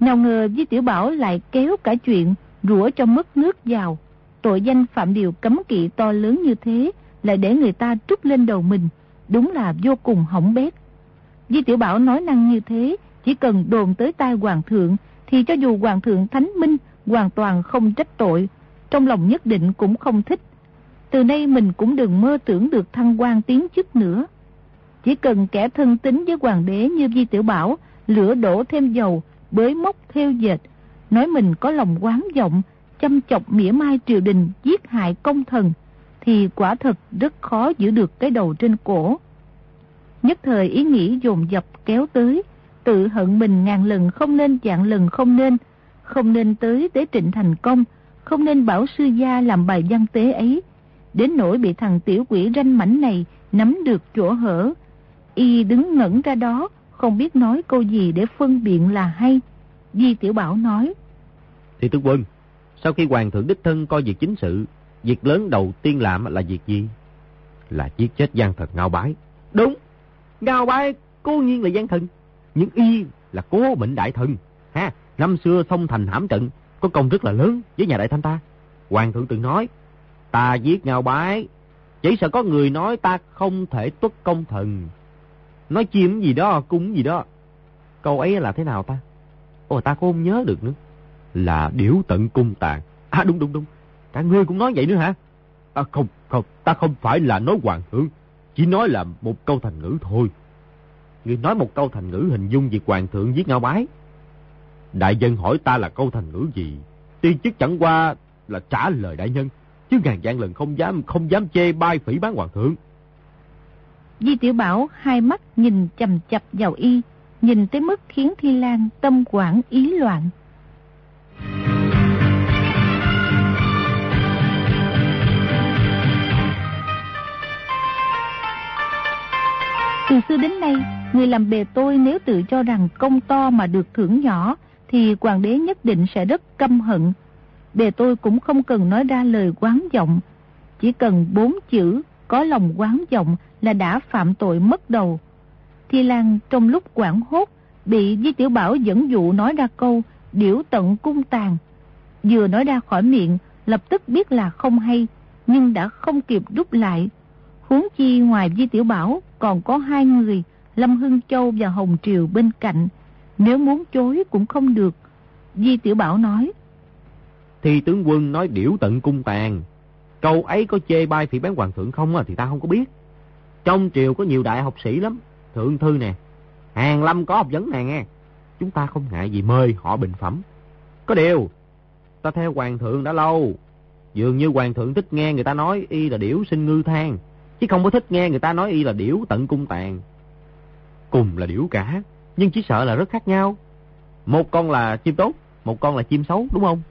Nào ngờ với tiểu bảo lại kéo cả chuyện rủa cho mất nước vào. Tội danh phạm điều cấm kỵ to lớn như thế lại để người ta trút lên đầu mình. Đúng là vô cùng hỏng bét. Di tiểu bảo nói năng như thế, chỉ cần đồn tới tai hoàng thượng, thì cho dù hoàng thượng thánh minh hoàn toàn không trách tội, trong lòng nhất định cũng không thích. Từ nay mình cũng đừng mơ tưởng được thăng quan tiến chức nữa. Chỉ cần kẻ thân tính với hoàng đế như Di Tiểu Bảo, lửa đổ thêm dầu, bới móc theo dệt, nói mình có lòng quán vọng, chăm chọc mỉa mai triều đình giết hại công thần, thì quả thật rất khó giữ được cái đầu trên cổ. Nhất thời ý nghĩ dồn dập kéo tới, tự hận mình ngàn lần không nên dạng lần không nên, không nên tới tế trịnh thành công, không nên bảo sư gia làm bài văn tế ấy. Đến nỗi bị thằng tiểu quỷ ranh mảnh này nắm được chỗ hở. Y đứng ngẩn ra đó, không biết nói câu gì để phân biện là hay. Di Tiểu Bảo nói. Thì tướng quân, sau khi hoàng thượng đích thân coi việc chính sự, việc lớn đầu tiên làm là việc gì? Là giết chết gian thần Ngao Bái. Đúng, Ngao Bái cố nhiên là gian thần, nhưng y là cố mệnh đại thần. Ha, năm xưa sông thành hãm trận, có công rất là lớn với nhà đại thanh ta. Hoàng thượng từng nói, ta giết Ngao Bái, chỉ sợ có người nói ta không thể tuất công thần. Nói chim gì đó, cúng gì đó. Câu ấy là thế nào ta? Ồ, ta cũng không nhớ được nữa. Là điểu tận cung tàn. À đúng đúng đúng. Cả ngươi cũng nói vậy nữa hả? À, không, không, ta không phải là nói hoàng thượng. Chỉ nói là một câu thành ngữ thôi. Ngươi nói một câu thành ngữ hình dung việc hoàng thượng giết ngao bái. Đại dân hỏi ta là câu thành ngữ gì? Tiên chức chẳng qua là trả lời đại nhân. Chứ ngàn gian lần không dám, không dám chê bai phỉ bán hoàng thượng. Di Tiểu Bảo hai mắt nhìn chầm chập vào y, nhìn tới mức khiến Thi Lan tâm quản ý loạn. Từ xưa đến nay, người làm bề tôi nếu tự cho rằng công to mà được thưởng nhỏ, thì hoàng đế nhất định sẽ rất căm hận. Bề tôi cũng không cần nói ra lời quán vọng, chỉ cần bốn chữ có lòng quán vọng là đã phạm tội mất đầu. Thi Lan trong lúc quảng hốt, bị Di Tiểu Bảo dẫn dụ nói ra câu điểu tận cung tàn. Vừa nói ra khỏi miệng, lập tức biết là không hay, nhưng đã không kịp rút lại. Huống chi ngoài Di Tiểu Bảo còn có hai người, Lâm Hưng Châu và Hồng Triều bên cạnh. Nếu muốn chối cũng không được. Di Tiểu Bảo nói. Thì tướng quân nói điểu tận cung tàn. Câu ấy có chê bai phỉ bán hoàng thượng không à, thì ta không có biết. Trong triều có nhiều đại học sĩ lắm. Thượng thư nè. Hàng Lâm có học vấn nè nghe. Chúng ta không ngại gì mời họ bình phẩm. Có điều, ta theo hoàng thượng đã lâu. Dường như hoàng thượng thích nghe người ta nói y là điểu sinh ngư than Chứ không có thích nghe người ta nói y là điểu tận cung tàn. Cùng là điểu cả, nhưng chỉ sợ là rất khác nhau. Một con là chim tốt, một con là chim xấu, đúng không?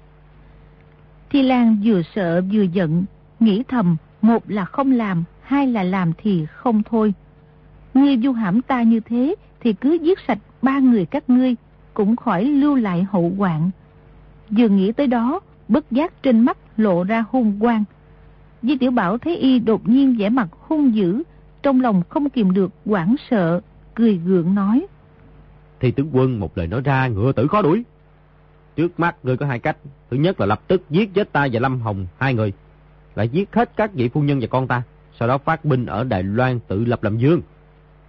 Thi Lan vừa sợ vừa giận, nghĩ thầm, một là không làm, hai là làm thì không thôi. Ngươi du hãm ta như thế thì cứ giết sạch ba người các ngươi, cũng khỏi lưu lại hậu hoạn. Vừa nghĩ tới đó, bất giác trên mắt lộ ra hung quang. Di Tiểu Bảo thấy y đột nhiên vẻ mặt hung dữ, trong lòng không kìm được quảng sợ, cười gượng nói. Thì tướng quân một lời nói ra ngựa tử khó đuổi. Trước mắt ngươi có hai cách. Thứ nhất là lập tức giết chết ta và Lâm Hồng hai người. Lại giết hết các vị phu nhân và con ta. Sau đó phát binh ở Đài Loan tự lập làm dương.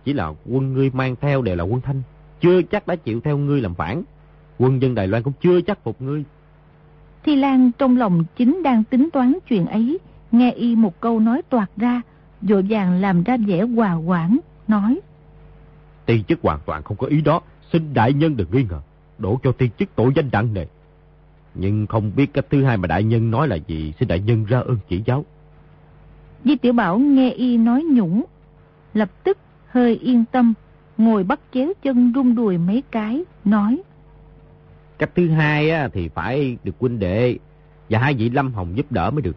Chỉ là quân ngươi mang theo đều là quân thanh. Chưa chắc đã chịu theo ngươi làm phản. Quân dân Đài Loan cũng chưa chắc phục ngươi. Thi Lan trong lòng chính đang tính toán chuyện ấy. Nghe y một câu nói toạt ra. Dội vàng làm ra vẻ hòa quảng. Nói. Tiên chức hoàn toàn không có ý đó. Xin đại nhân đừng nghi ngờ. Đổ cho tiên chức tội danh nặng nề. Nhưng không biết cách thứ hai mà đại nhân nói là gì. Xin đại nhân ra ơn chỉ giáo. Di Tiểu Bảo nghe y nói nhũng. Lập tức hơi yên tâm. Ngồi bắt chéo chân rung đùi mấy cái. Nói. Cách thứ hai á, thì phải được huynh đệ và hai vị Lâm Hồng giúp đỡ mới được.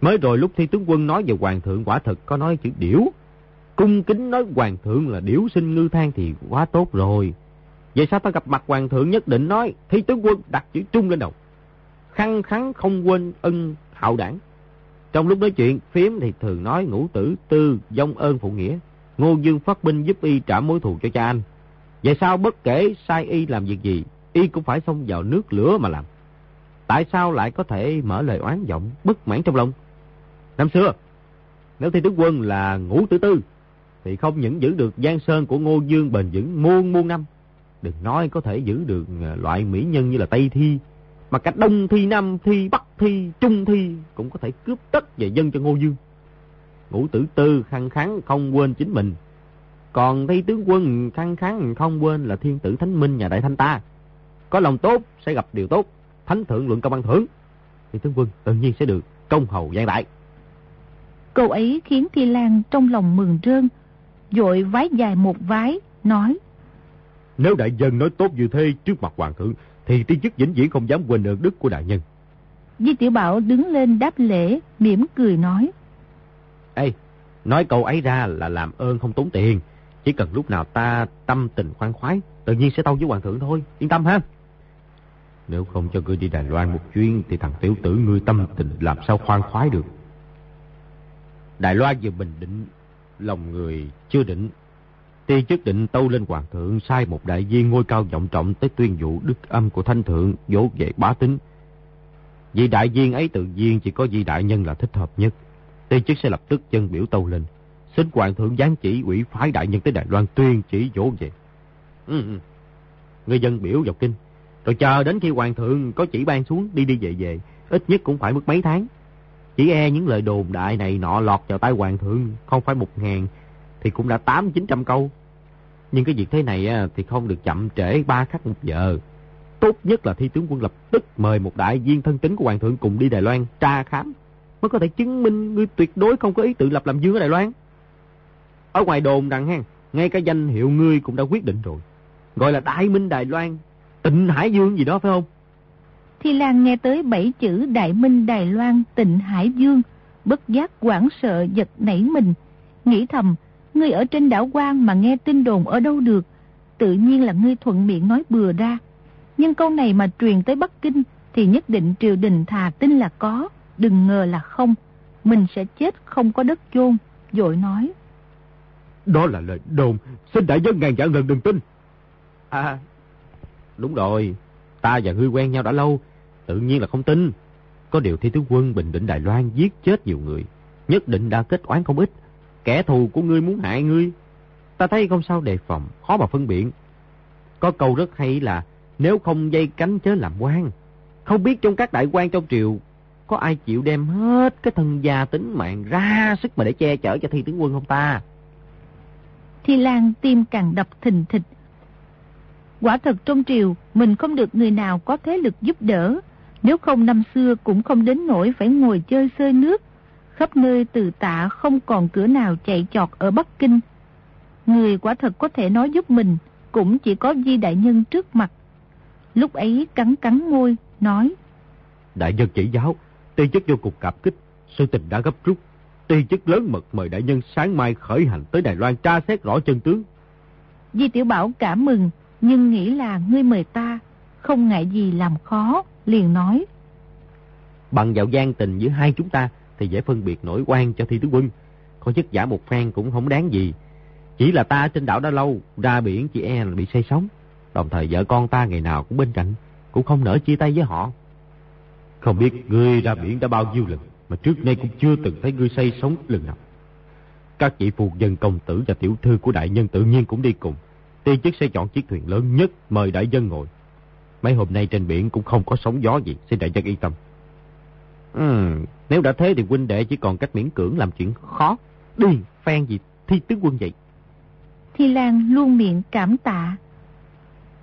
Mới rồi lúc thi tướng quân nói về hoàng thượng quả thực có nói chữ điểu. Cung kính nói hoàng thượng là điểu sinh ngư thang thì quá tốt rồi. Vậy sao ta gặp mặt hoàng thượng nhất định nói thi tướng quân đặt chữ trung lên đầu. Khăn khắn không quên ân hạo đảng. Trong lúc nói chuyện, phiếm thì thường nói ngũ tử tư, dông ơn phụ nghĩa. Ngô Dương phát binh giúp y trả mối thù cho cha anh. Vậy sao bất kể sai y làm việc gì, y cũng phải xông vào nước lửa mà làm. Tại sao lại có thể mở lời oán giọng, bất mãn trong lòng? Năm xưa, nếu thi tướng quân là ngũ tử tư, thì không những giữ được giang sơn của Ngô Dương bền vững muôn muôn năm. Đừng nói có thể giữ được ờ, loại mỹ nhân như là Tây Thi, mà cả Đông Thi, Nam Thi, Bắc Thi, Trung Thi cũng có thể cướp tất về dân cho Ngô Dương. Ngũ tử tư khăn kháng không quên chính mình. Còn thi tướng quân khăn kháng không quên là thiên tử thánh minh nhà đại thanh ta. Có lòng tốt sẽ gặp điều tốt, thánh thượng luận công ăn thưởng. Thì tướng quân tự nhiên sẽ được công hầu gian đại. Câu ấy khiến Thi Lan trong lòng mừng rơn, dội vái dài một vái, nói. Nếu đại dân nói tốt như thế trước mặt hoàng thượng, thì tiên chức vĩnh viễn không dám quên ơn đức của đại nhân. Di Tiểu Bảo đứng lên đáp lễ, mỉm cười nói. Ê, nói câu ấy ra là làm ơn không tốn tiền. Chỉ cần lúc nào ta tâm tình khoan khoái, tự nhiên sẽ tâu với hoàng thượng thôi. Yên tâm ha. Nếu không cho ngươi đi Đài Loan một chuyến, thì thằng tiểu tử ngươi tâm tình làm sao khoan khoái được. Đài Loan vừa bình định, lòng người chưa định. Ti chức định tâu lên hoàng thượng sai một đại viên ngôi cao vọng trọng tới tuyên dụ đức âm của thanh thượng dỗ về bá tính. Vị đại viên ấy tự nhiên chỉ có vị đại nhân là thích hợp nhất. Ti chức sẽ lập tức chân biểu tâu lên. Xin hoàng thượng giáng chỉ ủy phái đại nhân tới Đài Loan tuyên chỉ dỗ về. Ừ, ừ. Người dân biểu vào kinh. Rồi chờ đến khi hoàng thượng có chỉ ban xuống đi đi về về. Ít nhất cũng phải mất mấy tháng. Chỉ e những lời đồn đại này nọ lọt vào tay hoàng thượng không phải một ngàn thì cũng đã tám chín trăm câu. Nhưng cái việc thế này thì không được chậm trễ ba khắc một giờ. Tốt nhất là thi tướng quân lập tức mời một đại viên thân tín của hoàng thượng cùng đi Đài Loan tra khám. Mới có thể chứng minh ngươi tuyệt đối không có ý tự lập làm vương ở Đài Loan. Ở ngoài đồn rằng hen, ngay cả danh hiệu ngươi cũng đã quyết định rồi. Gọi là Đại Minh Đài Loan, Tịnh Hải Dương gì đó phải không? Thi Lan nghe tới bảy chữ Đại Minh Đài Loan Tịnh Hải Dương, bất giác quảng sợ giật nảy mình, nghĩ thầm, ngươi ở trên đảo quan mà nghe tin đồn ở đâu được, tự nhiên là ngươi thuận miệng nói bừa ra. Nhưng câu này mà truyền tới Bắc Kinh thì nhất định triều đình thà tin là có, đừng ngờ là không. Mình sẽ chết không có đất chôn, dội nói. Đó là lời đồn, xin đại dân ngàn vạn lần đừng tin. À, đúng rồi, ta và ngươi quen nhau đã lâu, tự nhiên là không tin. Có điều thi tướng quân Bình Định Đài Loan giết chết nhiều người, nhất định đã kết oán không ít. Kẻ thù của ngươi muốn hại ngươi. Ta thấy không sao đề phòng, khó mà phân biện. Có câu rất hay là nếu không dây cánh chớ làm quan. Không biết trong các đại quan trong triều có ai chịu đem hết cái thân gia tính mạng ra sức mà để che chở cho thi tướng quân không ta? Thi Lan tim càng đập thình thịch. Quả thật trong triều, mình không được người nào có thế lực giúp đỡ. Nếu không năm xưa cũng không đến nỗi phải ngồi chơi sơi nước. Khắp nơi từ tạ không còn cửa nào chạy chọt ở Bắc Kinh. Người quả thật có thể nói giúp mình, cũng chỉ có Di Đại Nhân trước mặt. Lúc ấy cắn cắn môi, nói. Đại nhân chỉ giáo, ti chức vô cùng cảm kích, sự tình đã gấp rút. Ti chức lớn mật mời đại nhân sáng mai khởi hành tới Đài Loan tra xét rõ chân tướng. Di Tiểu Bảo cảm mừng, nhưng nghĩ là ngươi mời ta, không ngại gì làm khó, liền nói. Bằng dạo gian tình giữa hai chúng ta thì dễ phân biệt nổi quan cho thi tướng quân. Có chức giả một phen cũng không đáng gì. Chỉ là ta trên đảo đã lâu, ra biển chị e là bị say sóng. Đồng thời vợ con ta ngày nào cũng bên cạnh, cũng không nỡ chia tay với họ. Không biết ngươi ra biển đã bao nhiêu lần, mà trước nay cũng chưa từng thấy ngươi say sóng lần nào. Các vị phụ dân công tử và tiểu thư của đại nhân tự nhiên cũng đi cùng. Tiên chức sẽ chọn chiếc thuyền lớn nhất mời đại dân ngồi. Mấy hôm nay trên biển cũng không có sóng gió gì, xin đại dân yên tâm. Ừ, nếu đã thế thì huynh đệ chỉ còn cách miễn cưỡng làm chuyện khó. Đi, phen gì, thi tướng quân vậy. Thi Lan luôn miệng cảm tạ.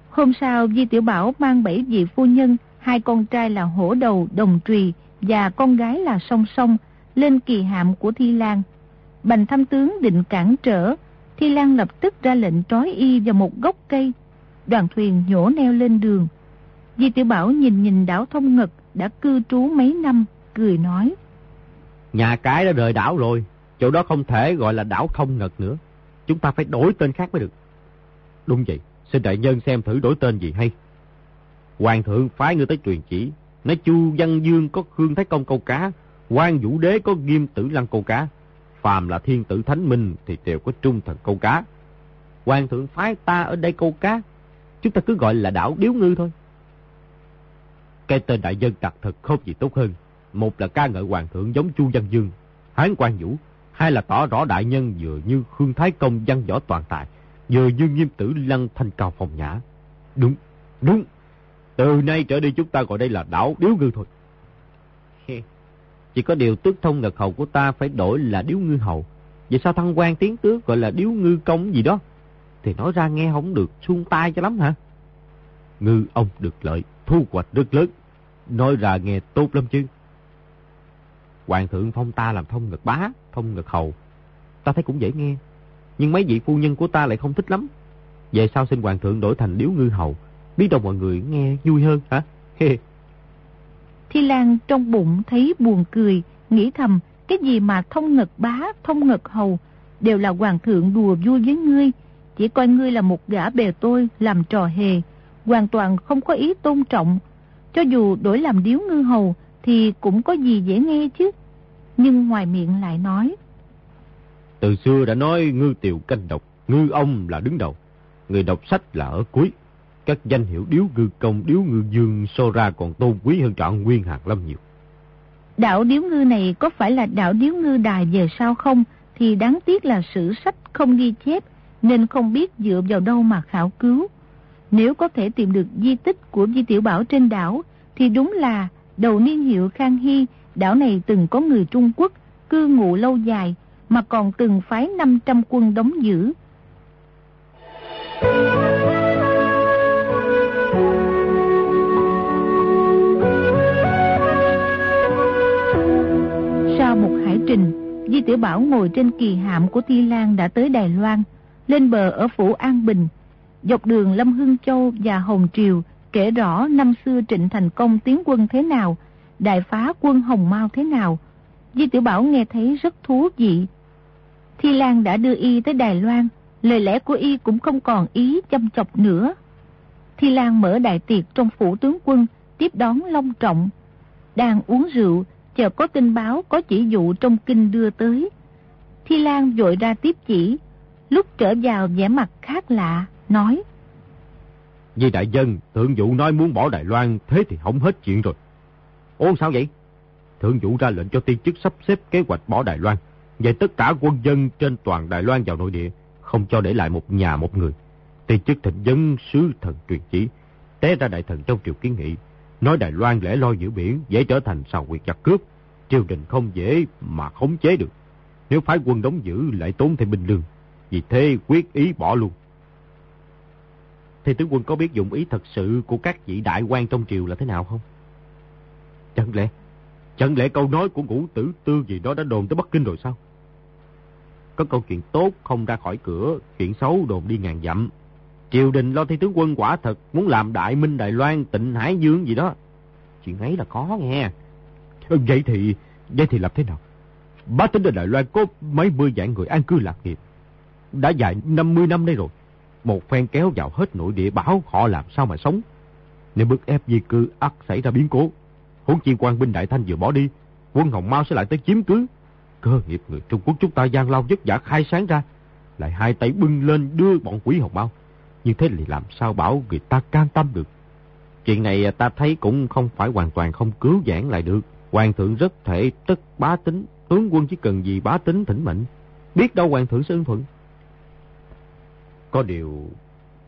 Hôm sau, Di Tiểu Bảo mang bảy vị phu nhân, hai con trai là hổ đầu, đồng trùy và con gái là song song lên kỳ hạm của Thi Lan. Bành tham tướng định cản trở, Thi Lan lập tức ra lệnh trói y vào một gốc cây. Đoàn thuyền nhổ neo lên đường. Di Tiểu Bảo nhìn nhìn đảo Thông ngực đã cư trú mấy năm, cười nói. Nhà cái đã rời đảo rồi, chỗ đó không thể gọi là đảo Thông Ngật nữa. Chúng ta phải đổi tên khác mới được. Đúng vậy, xin đại nhân xem thử đổi tên gì hay. Hoàng thượng phái người tới truyền chỉ, nói Chu Văn Dương có Khương Thái Công câu cá, quan Vũ Đế có Nghiêm Tử Lăng câu cá, phàm là thiên tử thánh minh thì đều có trung thần câu cá. Hoàng thượng phái ta ở đây câu cá, chúng ta cứ gọi là đảo Điếu Ngư thôi. Cái tên đại dân đặt thật không gì tốt hơn. Một là ca ngợi hoàng thượng giống Chu Văn Dương, Hán Quang Vũ, hai là tỏ rõ đại nhân vừa như Khương Thái Công văn võ toàn tài, vừa như nghiêm tử lăng thanh cao phòng nhã. Đúng, đúng. Từ nay trở đi chúng ta gọi đây là đảo Điếu Ngư thôi. Chỉ có điều tước thông ngật hầu của ta phải đổi là Điếu Ngư Hầu. Vậy sao thăng quan tiến tước gọi là Điếu Ngư Công gì đó? Thì nói ra nghe không được xuông tai cho lắm hả? Ngư ông được lợi, thu hoạch rất lớn. Nói ra nghe tốt lắm chứ. Hoàng thượng phong ta làm thông ngực bá, thông ngực hầu. Ta thấy cũng dễ nghe. Nhưng mấy vị phu nhân của ta lại không thích lắm. Về sau xin hoàng thượng đổi thành điếu ngư hầu. Biết đâu mọi người nghe vui hơn hả? Thi Lan trong bụng thấy buồn cười, nghĩ thầm cái gì mà thông ngực bá, thông ngực hầu đều là hoàng thượng đùa vui với ngươi. Chỉ coi ngươi là một gã bè tôi làm trò hề, hoàn toàn không có ý tôn trọng. Cho dù đổi làm điếu ngư hầu thì cũng có gì dễ nghe chứ. Nhưng ngoài miệng lại nói. Từ xưa đã nói ngư tiểu canh độc, ngư ông là đứng đầu. Người đọc sách là ở cuối. Các danh hiệu điếu ngư công, điếu ngư dương so ra còn tôn quý hơn trọn nguyên hạt lâm nhiều. Đạo điếu ngư này có phải là đạo điếu ngư đài về sau không? Thì đáng tiếc là sử sách không ghi chép, nên không biết dựa vào đâu mà khảo cứu. Nếu có thể tìm được di tích của Di Tiểu Bảo trên đảo, thì đúng là đầu niên hiệu Khang Hy, đảo này từng có người Trung Quốc cư ngụ lâu dài, mà còn từng phái 500 quân đóng giữ. Sau một hải trình, Di Tiểu Bảo ngồi trên kỳ hạm của Thi Lan đã tới Đài Loan, lên bờ ở phủ An Bình. Dọc đường Lâm Hưng Châu và Hồng Triều kể rõ năm xưa Trịnh Thành Công tiến quân thế nào, đại phá quân Hồng Mao thế nào. Di Tiểu Bảo nghe thấy rất thú vị. Thi Lan đã đưa y tới Đài Loan, lời lẽ của y cũng không còn ý chăm chọc nữa. Thi Lan mở đại tiệc trong phủ tướng quân, tiếp đón long trọng. Đang uống rượu, chờ có tin báo có chỉ dụ trong kinh đưa tới. Thi Lan vội ra tiếp chỉ, lúc trở vào vẻ mặt khác lạ, nói. Vì đại dân, thượng vụ nói muốn bỏ Đài Loan, thế thì không hết chuyện rồi. Ô sao vậy? Thượng vụ ra lệnh cho tiên chức sắp xếp kế hoạch bỏ Đài Loan, về tất cả quân dân trên toàn Đài Loan vào nội địa, không cho để lại một nhà một người. Tiên chức thịnh dân sứ thần truyền chỉ, té ra đại thần trong triều kiến nghị, nói Đài Loan lẽ loi giữa biển, dễ trở thành sào quyệt giặc cướp, triều đình không dễ mà khống chế được. Nếu phái quân đóng giữ lại tốn thêm binh lương, vì thế quyết ý bỏ luôn. Thì tướng quân có biết dụng ý thật sự của các vị đại quan trong triều là thế nào không? Chẳng lẽ, chẳng lẽ câu nói của ngũ tử tư gì đó đã đồn tới Bắc Kinh rồi sao? Có câu chuyện tốt không ra khỏi cửa, chuyện xấu đồn đi ngàn dặm. Triều đình lo thi tướng quân quả thật muốn làm đại minh Đài Loan, tịnh Hải Dương gì đó. Chuyện ấy là có nghe. Ờ, vậy thì, vậy thì làm thế nào? Bá tính ở Đài Loan có mấy mươi dạng người an cư lạc nghiệp. Đã dài 50 năm đây rồi. Một phen kéo vào hết nội địa bảo họ làm sao mà sống. Nếu bức ép di cư ắt xảy ra biến cố. Huống chi quan binh Đại Thanh vừa bỏ đi, quân Hồng Mao sẽ lại tới chiếm cứ. Cơ nghiệp người Trung Quốc chúng ta gian lao vất vả khai sáng ra. lại hai tay bưng lên đưa bọn quỷ hồng Mao. Như thế thì làm sao bảo người ta can tâm được. Chuyện này ta thấy cũng không phải hoàn toàn không cứu giãn lại được. Hoàng thượng rất thể tất bá tính, tướng quân chỉ cần gì bá tính thỉnh mệnh. Biết đâu hoàng thượng sẽ ưng thuận. Có điều,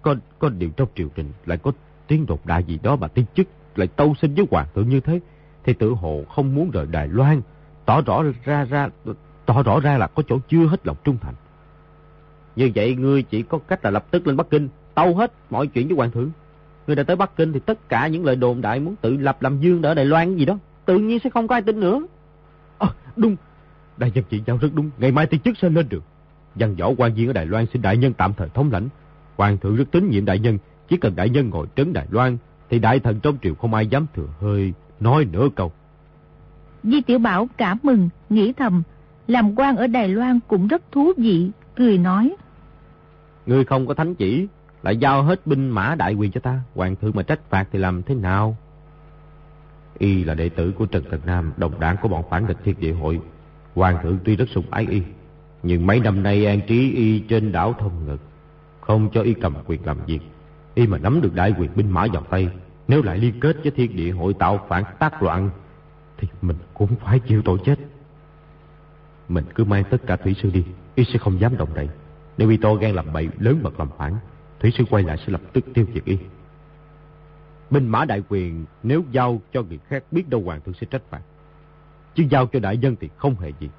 có có điều trong triều trình lại có tiếng đột đại gì đó mà tiên chức lại tâu xin với hoàng thượng như thế. Thì tự hồ không muốn rời Đài Loan, tỏ rõ ra ra tỏ rõ ra là có chỗ chưa hết lòng trung thành. Như vậy ngươi chỉ có cách là lập tức lên Bắc Kinh, tâu hết mọi chuyện với hoàng thượng. Ngươi đã tới Bắc Kinh thì tất cả những lời đồn đại muốn tự lập làm dương ở Đài Loan gì đó, tự nhiên sẽ không có ai tin nữa. À, đúng, đại nhân chị giao rất đúng, ngày mai tiên chức sẽ lên được. Văn võ quan viên ở Đài Loan xin đại nhân tạm thời thống lãnh. Hoàng thượng rất tín nhiệm đại nhân, chỉ cần đại nhân ngồi trấn Đài Loan thì đại thần trong triều không ai dám thừa hơi nói nửa câu. Di Tiểu Bảo cảm mừng, nghĩ thầm, làm quan ở Đài Loan cũng rất thú vị, cười nói. Ngươi không có thánh chỉ, lại giao hết binh mã đại quyền cho ta, hoàng thượng mà trách phạt thì làm thế nào? Y là đệ tử của Trần Thần Nam, đồng đảng của bọn phản địch thiên địa hội. Hoàng thượng tuy rất sủng ái Y, nhưng mấy năm nay an trí Y trên đảo thông ngực, không cho Y cầm quyền làm việc. Y mà nắm được đại quyền binh mã vào tay, nếu lại liên kết với thiên địa hội tạo phản tác loạn, thì mình cũng phải chịu tội chết. Mình cứ mang tất cả thủy sư đi, Y sẽ không dám động đậy. Nếu Y to gan làm bậy, lớn mật làm phản, thủy sư quay lại sẽ lập tức tiêu diệt Y. Binh mã đại quyền nếu giao cho người khác biết đâu hoàng thượng sẽ trách phạt. Chứ giao cho đại dân thì không hề gì.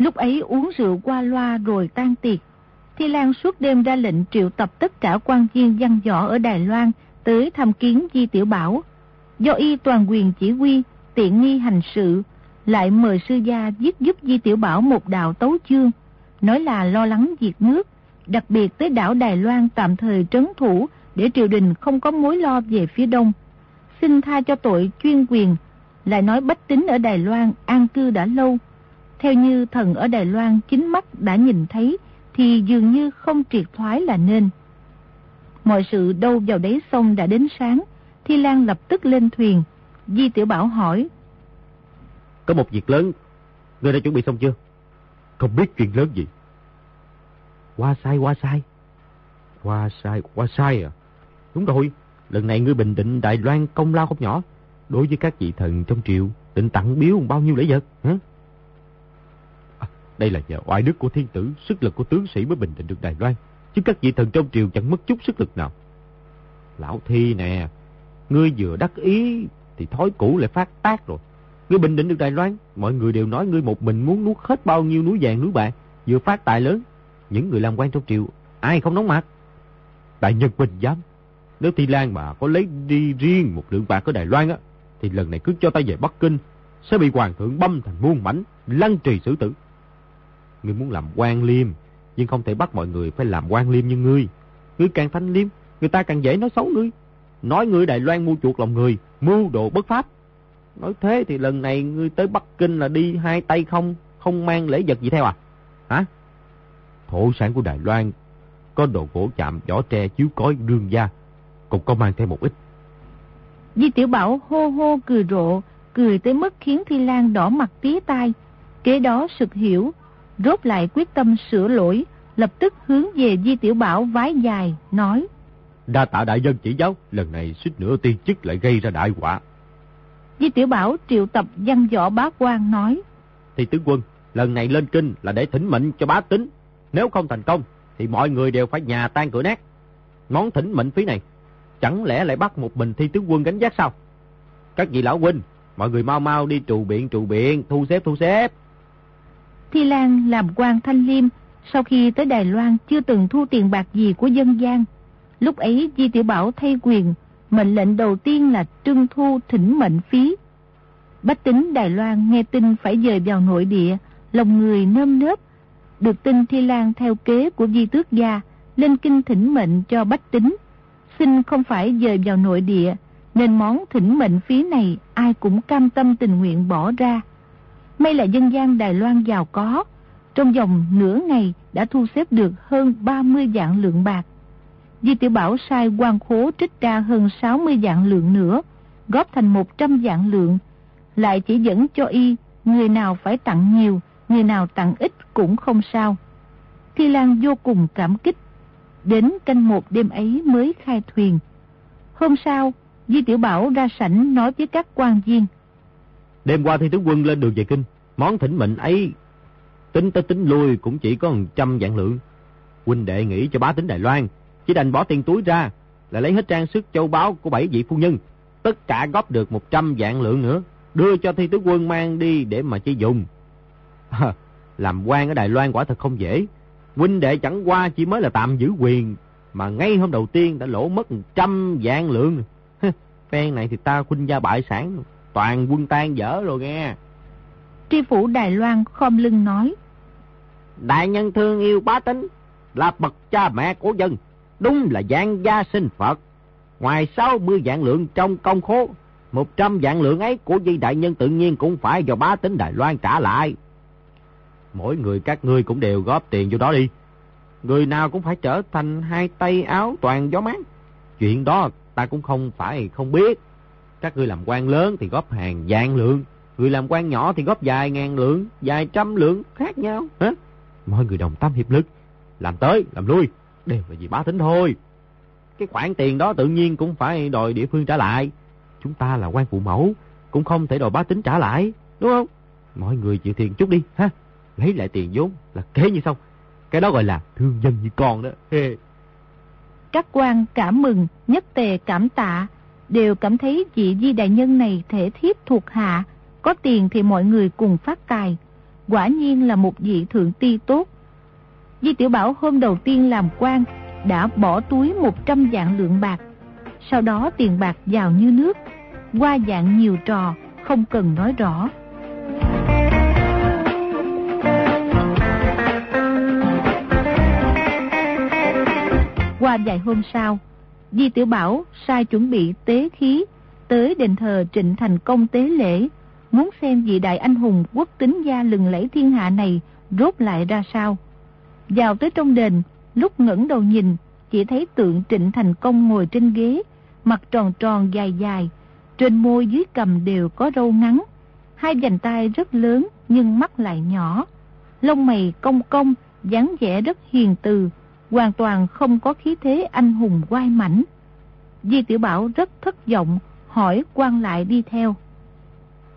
Lúc ấy uống rượu qua loa rồi tan tiệc. Thi Lan suốt đêm ra lệnh triệu tập tất cả quan viên văn võ ở Đài Loan tới thăm kiến Di Tiểu Bảo. Do y toàn quyền chỉ huy, tiện nghi hành sự, lại mời sư gia viết giúp Di Tiểu Bảo một đạo tấu chương, nói là lo lắng diệt nước, đặc biệt tới đảo Đài Loan tạm thời trấn thủ để triều đình không có mối lo về phía đông. Xin tha cho tội chuyên quyền, lại nói bách tính ở Đài Loan an cư đã lâu. Theo như thần ở Đài Loan chính mắt đã nhìn thấy, thì dường như không triệt thoái là nên. Mọi sự đâu vào đấy sông đã đến sáng, Thi Lan lập tức lên thuyền. Di Tiểu Bảo hỏi. Có một việc lớn, ngươi đã chuẩn bị xong chưa? Không biết chuyện lớn gì. Qua sai, qua sai. Qua sai, qua sai à? Đúng rồi, lần này ngươi bình định Đài Loan công lao không nhỏ. Đối với các vị thần trong triều, định tặng biếu bao nhiêu lễ vật? Hả? Đây là nhờ oai đức của thiên tử, sức lực của tướng sĩ mới bình định được Đài Loan. Chứ các vị thần trong triều chẳng mất chút sức lực nào. Lão Thi nè, ngươi vừa đắc ý thì thói cũ lại phát tác rồi. Ngươi bình định được Đài Loan, mọi người đều nói ngươi một mình muốn nuốt hết bao nhiêu núi vàng núi bạc, vừa phát tài lớn. Những người làm quan trong triều, ai không nóng mặt? Đại nhân bình dám, nếu Thi Lan mà có lấy đi riêng một lượng bạc ở Đài Loan á, thì lần này cứ cho ta về Bắc Kinh, sẽ bị hoàng thượng băm thành muôn mảnh, lăng trì xử tử. Ngươi muốn làm quan liêm, nhưng không thể bắt mọi người phải làm quan liêm như ngươi. Ngươi càng thanh liêm, người ta càng dễ nói xấu ngươi. Nói ngươi Đài Loan mua chuột lòng người, mưu đồ bất pháp. Nói thế thì lần này ngươi tới Bắc Kinh là đi hai tay không, không mang lễ vật gì theo à? Hả? Thổ sản của Đài Loan có đồ gỗ chạm, vỏ tre, chiếu cối, đương gia, cũng có mang thêm một ít. Di Tiểu Bảo hô hô cười rộ, cười tới mức khiến Thi Lan đỏ mặt tía tai. Kế đó sực hiểu, rốt lại quyết tâm sửa lỗi, lập tức hướng về Di Tiểu Bảo vái dài, nói. Đa tạ đại dân chỉ giáo, lần này suýt nữa tiên chức lại gây ra đại quả. Di Tiểu Bảo triệu tập văn võ bá quan nói. Thì tướng quân, lần này lên kinh là để thỉnh mệnh cho bá tính. Nếu không thành công, thì mọi người đều phải nhà tan cửa nát. Món thỉnh mệnh phí này Chẳng lẽ lại bắt một mình thi tướng quân gánh giác sao? Các vị lão huynh, mọi người mau mau đi trù biện trù biện, thu xếp thu xếp. Thi Lan làm quan thanh liêm, sau khi tới Đài Loan chưa từng thu tiền bạc gì của dân gian. Lúc ấy Di Tiểu Bảo thay quyền, mệnh lệnh đầu tiên là trưng thu thỉnh mệnh phí. Bách tính Đài Loan nghe tin phải dời vào nội địa, lòng người nơm nớp. Được tin Thi Lan theo kế của Di Tước Gia, lên kinh thỉnh mệnh cho bách tính xin không phải dời vào nội địa, nên món thỉnh mệnh phí này ai cũng cam tâm tình nguyện bỏ ra. May là dân gian Đài Loan giàu có, trong vòng nửa ngày đã thu xếp được hơn 30 dạng lượng bạc. Di Tiểu Bảo sai quan khố trích ra hơn 60 dạng lượng nữa, góp thành 100 dạng lượng, lại chỉ dẫn cho y, người nào phải tặng nhiều, người nào tặng ít cũng không sao. Thi Lan vô cùng cảm kích. Đến canh một đêm ấy mới khai thuyền. Hôm sau, Di Tiểu Bảo ra sảnh nói với các quan viên. Đêm qua thi tướng quân lên đường về kinh, món thỉnh mệnh ấy tính tới tính lui cũng chỉ có 100 vạn lượng. Huynh đệ nghĩ cho bá tính Đài Loan, chỉ đành bỏ tiền túi ra, là lấy hết trang sức châu báu của bảy vị phu nhân, tất cả góp được 100 vạn lượng nữa, đưa cho thi tướng quân mang đi để mà chi dùng. làm quan ở Đài Loan quả thật không dễ. Huynh đệ chẳng qua chỉ mới là tạm giữ quyền, mà ngay hôm đầu tiên đã lỗ mất 100 vạn lượng. Phen này thì ta khuynh gia bại sản, toàn quân tan dở rồi nghe. Tri phủ Đài Loan khom lưng nói. Đại nhân thương yêu bá tính, là bậc cha mẹ của dân, đúng là dạng gia sinh Phật. Ngoài 60 vạn lượng trong công khố, 100 vạn lượng ấy của di đại nhân tự nhiên cũng phải do bá tính Đài Loan trả lại. Mỗi người các ngươi cũng đều góp tiền vô đó đi. Người nào cũng phải trở thành hai tay áo toàn gió mát. Chuyện đó ta cũng không phải không biết. Các ngươi làm quan lớn thì góp hàng vạn lượng. Người làm quan nhỏ thì góp vài ngàn lượng, vài trăm lượng khác nhau. Hả? Mọi người đồng tâm hiệp lực. Làm tới, làm lui. Đều là vì bá tính thôi. Cái khoản tiền đó tự nhiên cũng phải đòi địa phương trả lại. Chúng ta là quan phụ mẫu, cũng không thể đòi bá tính trả lại. Đúng không? Mọi người chịu tiền chút đi, ha? Lấy lại tiền vốn là kế như xong. Cái đó gọi là thương dân như con đó. Các quan cảm mừng, nhất tề cảm tạ, đều cảm thấy vị di đại nhân này thể thiếp thuộc hạ, có tiền thì mọi người cùng phát tài. Quả nhiên là một vị thượng ti tốt. Di Tiểu Bảo hôm đầu tiên làm quan đã bỏ túi 100 dạng lượng bạc. Sau đó tiền bạc vào như nước, qua dạng nhiều trò, không cần nói rõ. Qua vài hôm sau, Di Tiểu Bảo sai chuẩn bị tế khí tới đền thờ Trịnh Thành Công tế lễ, muốn xem vị đại anh hùng quốc tính gia lừng lẫy thiên hạ này rốt lại ra sao. Vào tới trong đền, lúc ngẩng đầu nhìn, chỉ thấy tượng Trịnh Thành Công ngồi trên ghế, mặt tròn tròn dài dài, trên môi dưới cầm đều có râu ngắn, hai vành tay rất lớn nhưng mắt lại nhỏ, lông mày cong cong, dáng vẻ rất hiền từ, hoàn toàn không có khí thế anh hùng oai mãnh. Di Tiểu Bảo rất thất vọng, hỏi quan lại đi theo.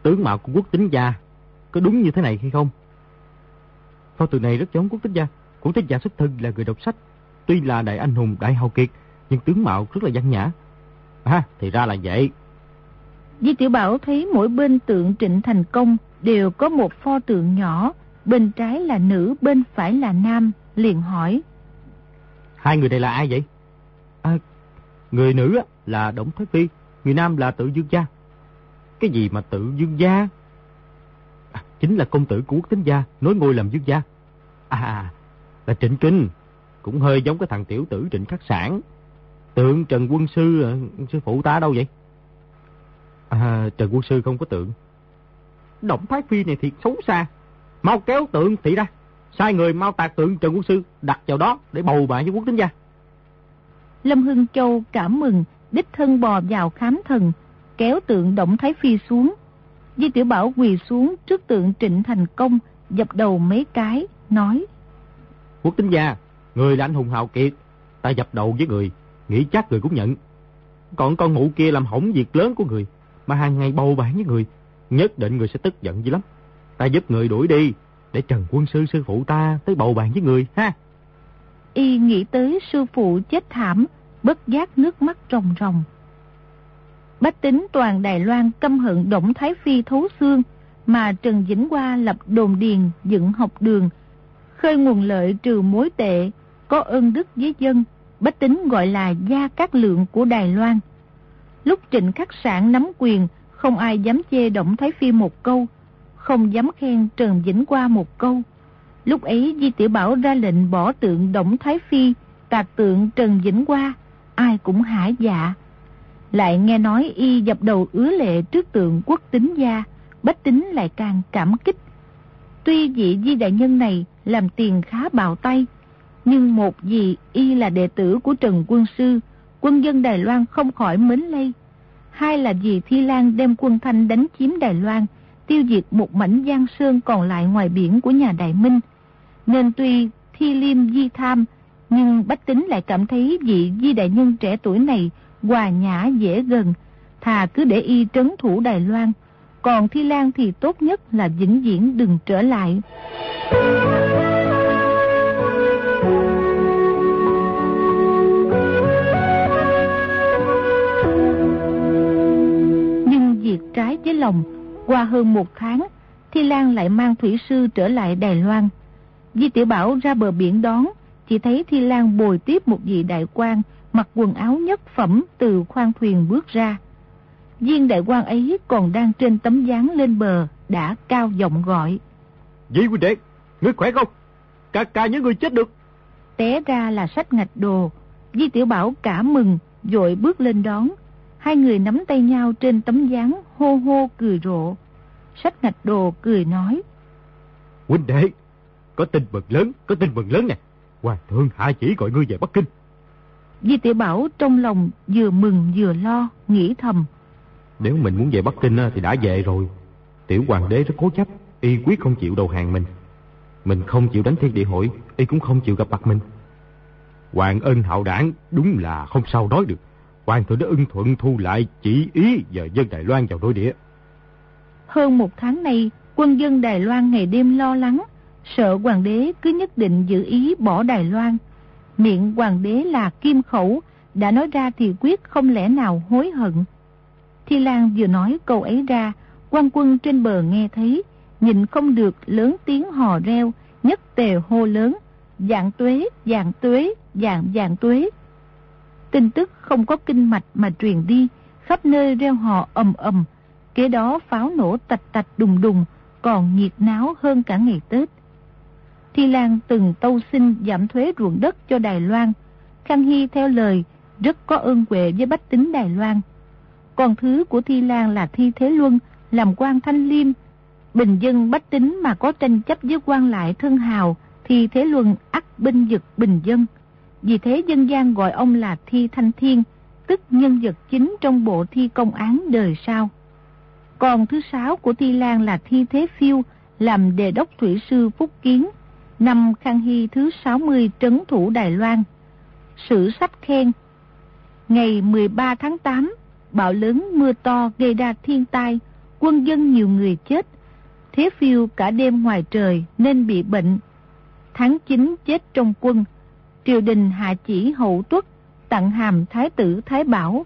Tướng mạo của quốc tính gia, có đúng như thế này hay không? Pho từ này rất giống quốc tính gia. Quốc tính gia xuất thân là người đọc sách. Tuy là đại anh hùng, đại hào kiệt, nhưng tướng mạo rất là văn nhã. À, thì ra là vậy. Di Tiểu Bảo thấy mỗi bên tượng trịnh thành công đều có một pho tượng nhỏ, bên trái là nữ, bên phải là nam, liền hỏi. Hai người này là ai vậy? À, người nữ là Đổng Thái Phi, người nam là tự dương gia. Cái gì mà tự dương gia? À, chính là công tử của quốc tính gia, nối ngôi làm dương gia. À, là Trịnh Kinh, cũng hơi giống cái thằng tiểu tử Trịnh Khắc Sản. Tượng Trần Quân Sư, à, sư phụ ta đâu vậy? À, Trần Quân Sư không có tượng. Động Thái Phi này thiệt xấu xa. Mau kéo tượng thị ra. Sai người mau tạc tượng Trần Quân Sư đặt vào đó để bầu bạn với quốc tính gia. Lâm Hưng Châu cảm mừng, đích thân bò vào khám thần, kéo tượng Động Thái Phi xuống. Di Tiểu Bảo quỳ xuống trước tượng Trịnh Thành Công, dập đầu mấy cái, nói. Quốc tính gia, người là anh hùng hào kiệt, ta dập đầu với người, nghĩ chắc người cũng nhận. Còn con mụ kia làm hỏng việc lớn của người, mà hàng ngày bầu bạn với người, nhất định người sẽ tức giận dữ lắm. Ta giúp người đuổi đi, để Trần Quân Sư sư phụ ta tới bầu bàn với người, ha. Y nghĩ tới sư phụ chết thảm, bất giác nước mắt ròng ròng. Bách tính toàn Đài Loan căm hận Đổng Thái Phi thấu xương, mà Trần Vĩnh Hoa lập đồn điền dựng học đường, khơi nguồn lợi trừ mối tệ, có ơn đức với dân, bách tính gọi là gia cát lượng của Đài Loan. Lúc trịnh khắc sản nắm quyền, không ai dám chê Đổng Thái Phi một câu, không dám khen Trần Vĩnh Qua một câu. Lúc ấy Di Tiểu Bảo ra lệnh bỏ tượng Đổng Thái Phi, tạc tượng Trần Vĩnh Qua, ai cũng hả dạ. Lại nghe nói y dập đầu ứa lệ trước tượng quốc tính gia, bách tính lại càng cảm kích. Tuy vị Di Đại Nhân này làm tiền khá bào tay, nhưng một vì y là đệ tử của Trần Quân Sư, quân dân Đài Loan không khỏi mến lây. Hai là vì Thi Lan đem quân Thanh đánh chiếm Đài Loan, tiêu diệt một mảnh giang sơn còn lại ngoài biển của nhà Đại Minh. Nên tuy thi liêm di tham, nhưng Bách Tính lại cảm thấy vị di đại nhân trẻ tuổi này hòa nhã dễ gần, thà cứ để y trấn thủ Đài Loan. Còn Thi Lan thì tốt nhất là vĩnh viễn đừng trở lại. Nhưng việc trái với lòng, qua hơn một tháng, Thi Lan lại mang thủy sư trở lại Đài Loan. Di Tiểu Bảo ra bờ biển đón, chỉ thấy Thi Lan bồi tiếp một vị đại quan mặc quần áo nhất phẩm từ khoang thuyền bước ra. Viên đại quan ấy còn đang trên tấm dáng lên bờ, đã cao giọng gọi. Di huynh đệ, ngươi khỏe không? Ca ca nhớ ngươi chết được. Té ra là sách ngạch đồ, Di Tiểu Bảo cả mừng, dội bước lên đón. Hai người nắm tay nhau trên tấm dáng hô hô cười rộ. Sách ngạch đồ cười nói. Huynh đệ, có tin mừng lớn, có tin mừng lớn nè. Hoàng thượng hạ chỉ gọi ngươi về Bắc Kinh. Di Tiểu Bảo trong lòng vừa mừng vừa lo, nghĩ thầm. Nếu mình muốn về Bắc Kinh thì đã về rồi. Tiểu hoàng đế rất cố chấp, y quyết không chịu đầu hàng mình. Mình không chịu đánh thiên địa hội, y cũng không chịu gặp mặt mình. Hoàng ân hậu đảng đúng là không sao nói được. Hoàng thượng đã ưng thuận thu lại chỉ ý và dân Đài Loan vào nội địa. Hơn một tháng nay, quân dân Đài Loan ngày đêm lo lắng, sợ hoàng đế cứ nhất định giữ ý bỏ Đài Loan. Miệng hoàng đế là kim khẩu, đã nói ra thì quyết không lẽ nào hối hận. Thi Lan vừa nói câu ấy ra, quan quân trên bờ nghe thấy, nhìn không được lớn tiếng hò reo, nhất tề hô lớn, dạng tuế, dạng tuế, dạng dạng tuế. Tin tức không có kinh mạch mà truyền đi, khắp nơi reo hò ầm ầm, kế đó pháo nổ tạch tạch đùng đùng, còn nhiệt náo hơn cả ngày Tết. Thi Lan từng tâu xin giảm thuế ruộng đất cho Đài Loan. Khang Hy theo lời, rất có ơn huệ với bách tính Đài Loan. Còn thứ của Thi Lan là Thi Thế Luân, làm quan thanh liêm. Bình dân bách tính mà có tranh chấp với quan lại thân hào, thì Thế Luân ắt binh dực bình dân. Vì thế dân gian gọi ông là Thi Thanh Thiên, tức nhân vật chính trong bộ thi công án đời sau. Còn thứ sáu của Thi Lan là Thi Thế Phiêu, làm đề đốc thủy sư Phúc Kiến, năm Khang Hy thứ 60 trấn thủ Đài Loan. Sử sách khen Ngày 13 tháng 8, bão lớn mưa to gây ra thiên tai, quân dân nhiều người chết. Thế phiêu cả đêm ngoài trời nên bị bệnh. Tháng 9 chết trong quân. Triều đình hạ chỉ hậu tuất, tặng hàm Thái tử Thái Bảo.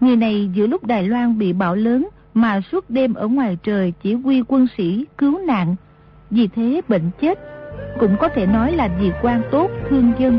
Người này giữa lúc Đài Loan bị bão lớn mà suốt đêm ở ngoài trời chỉ huy quân sĩ cứu nạn. Vì thế bệnh chết cũng có thể nói là vì quan tốt thương dân.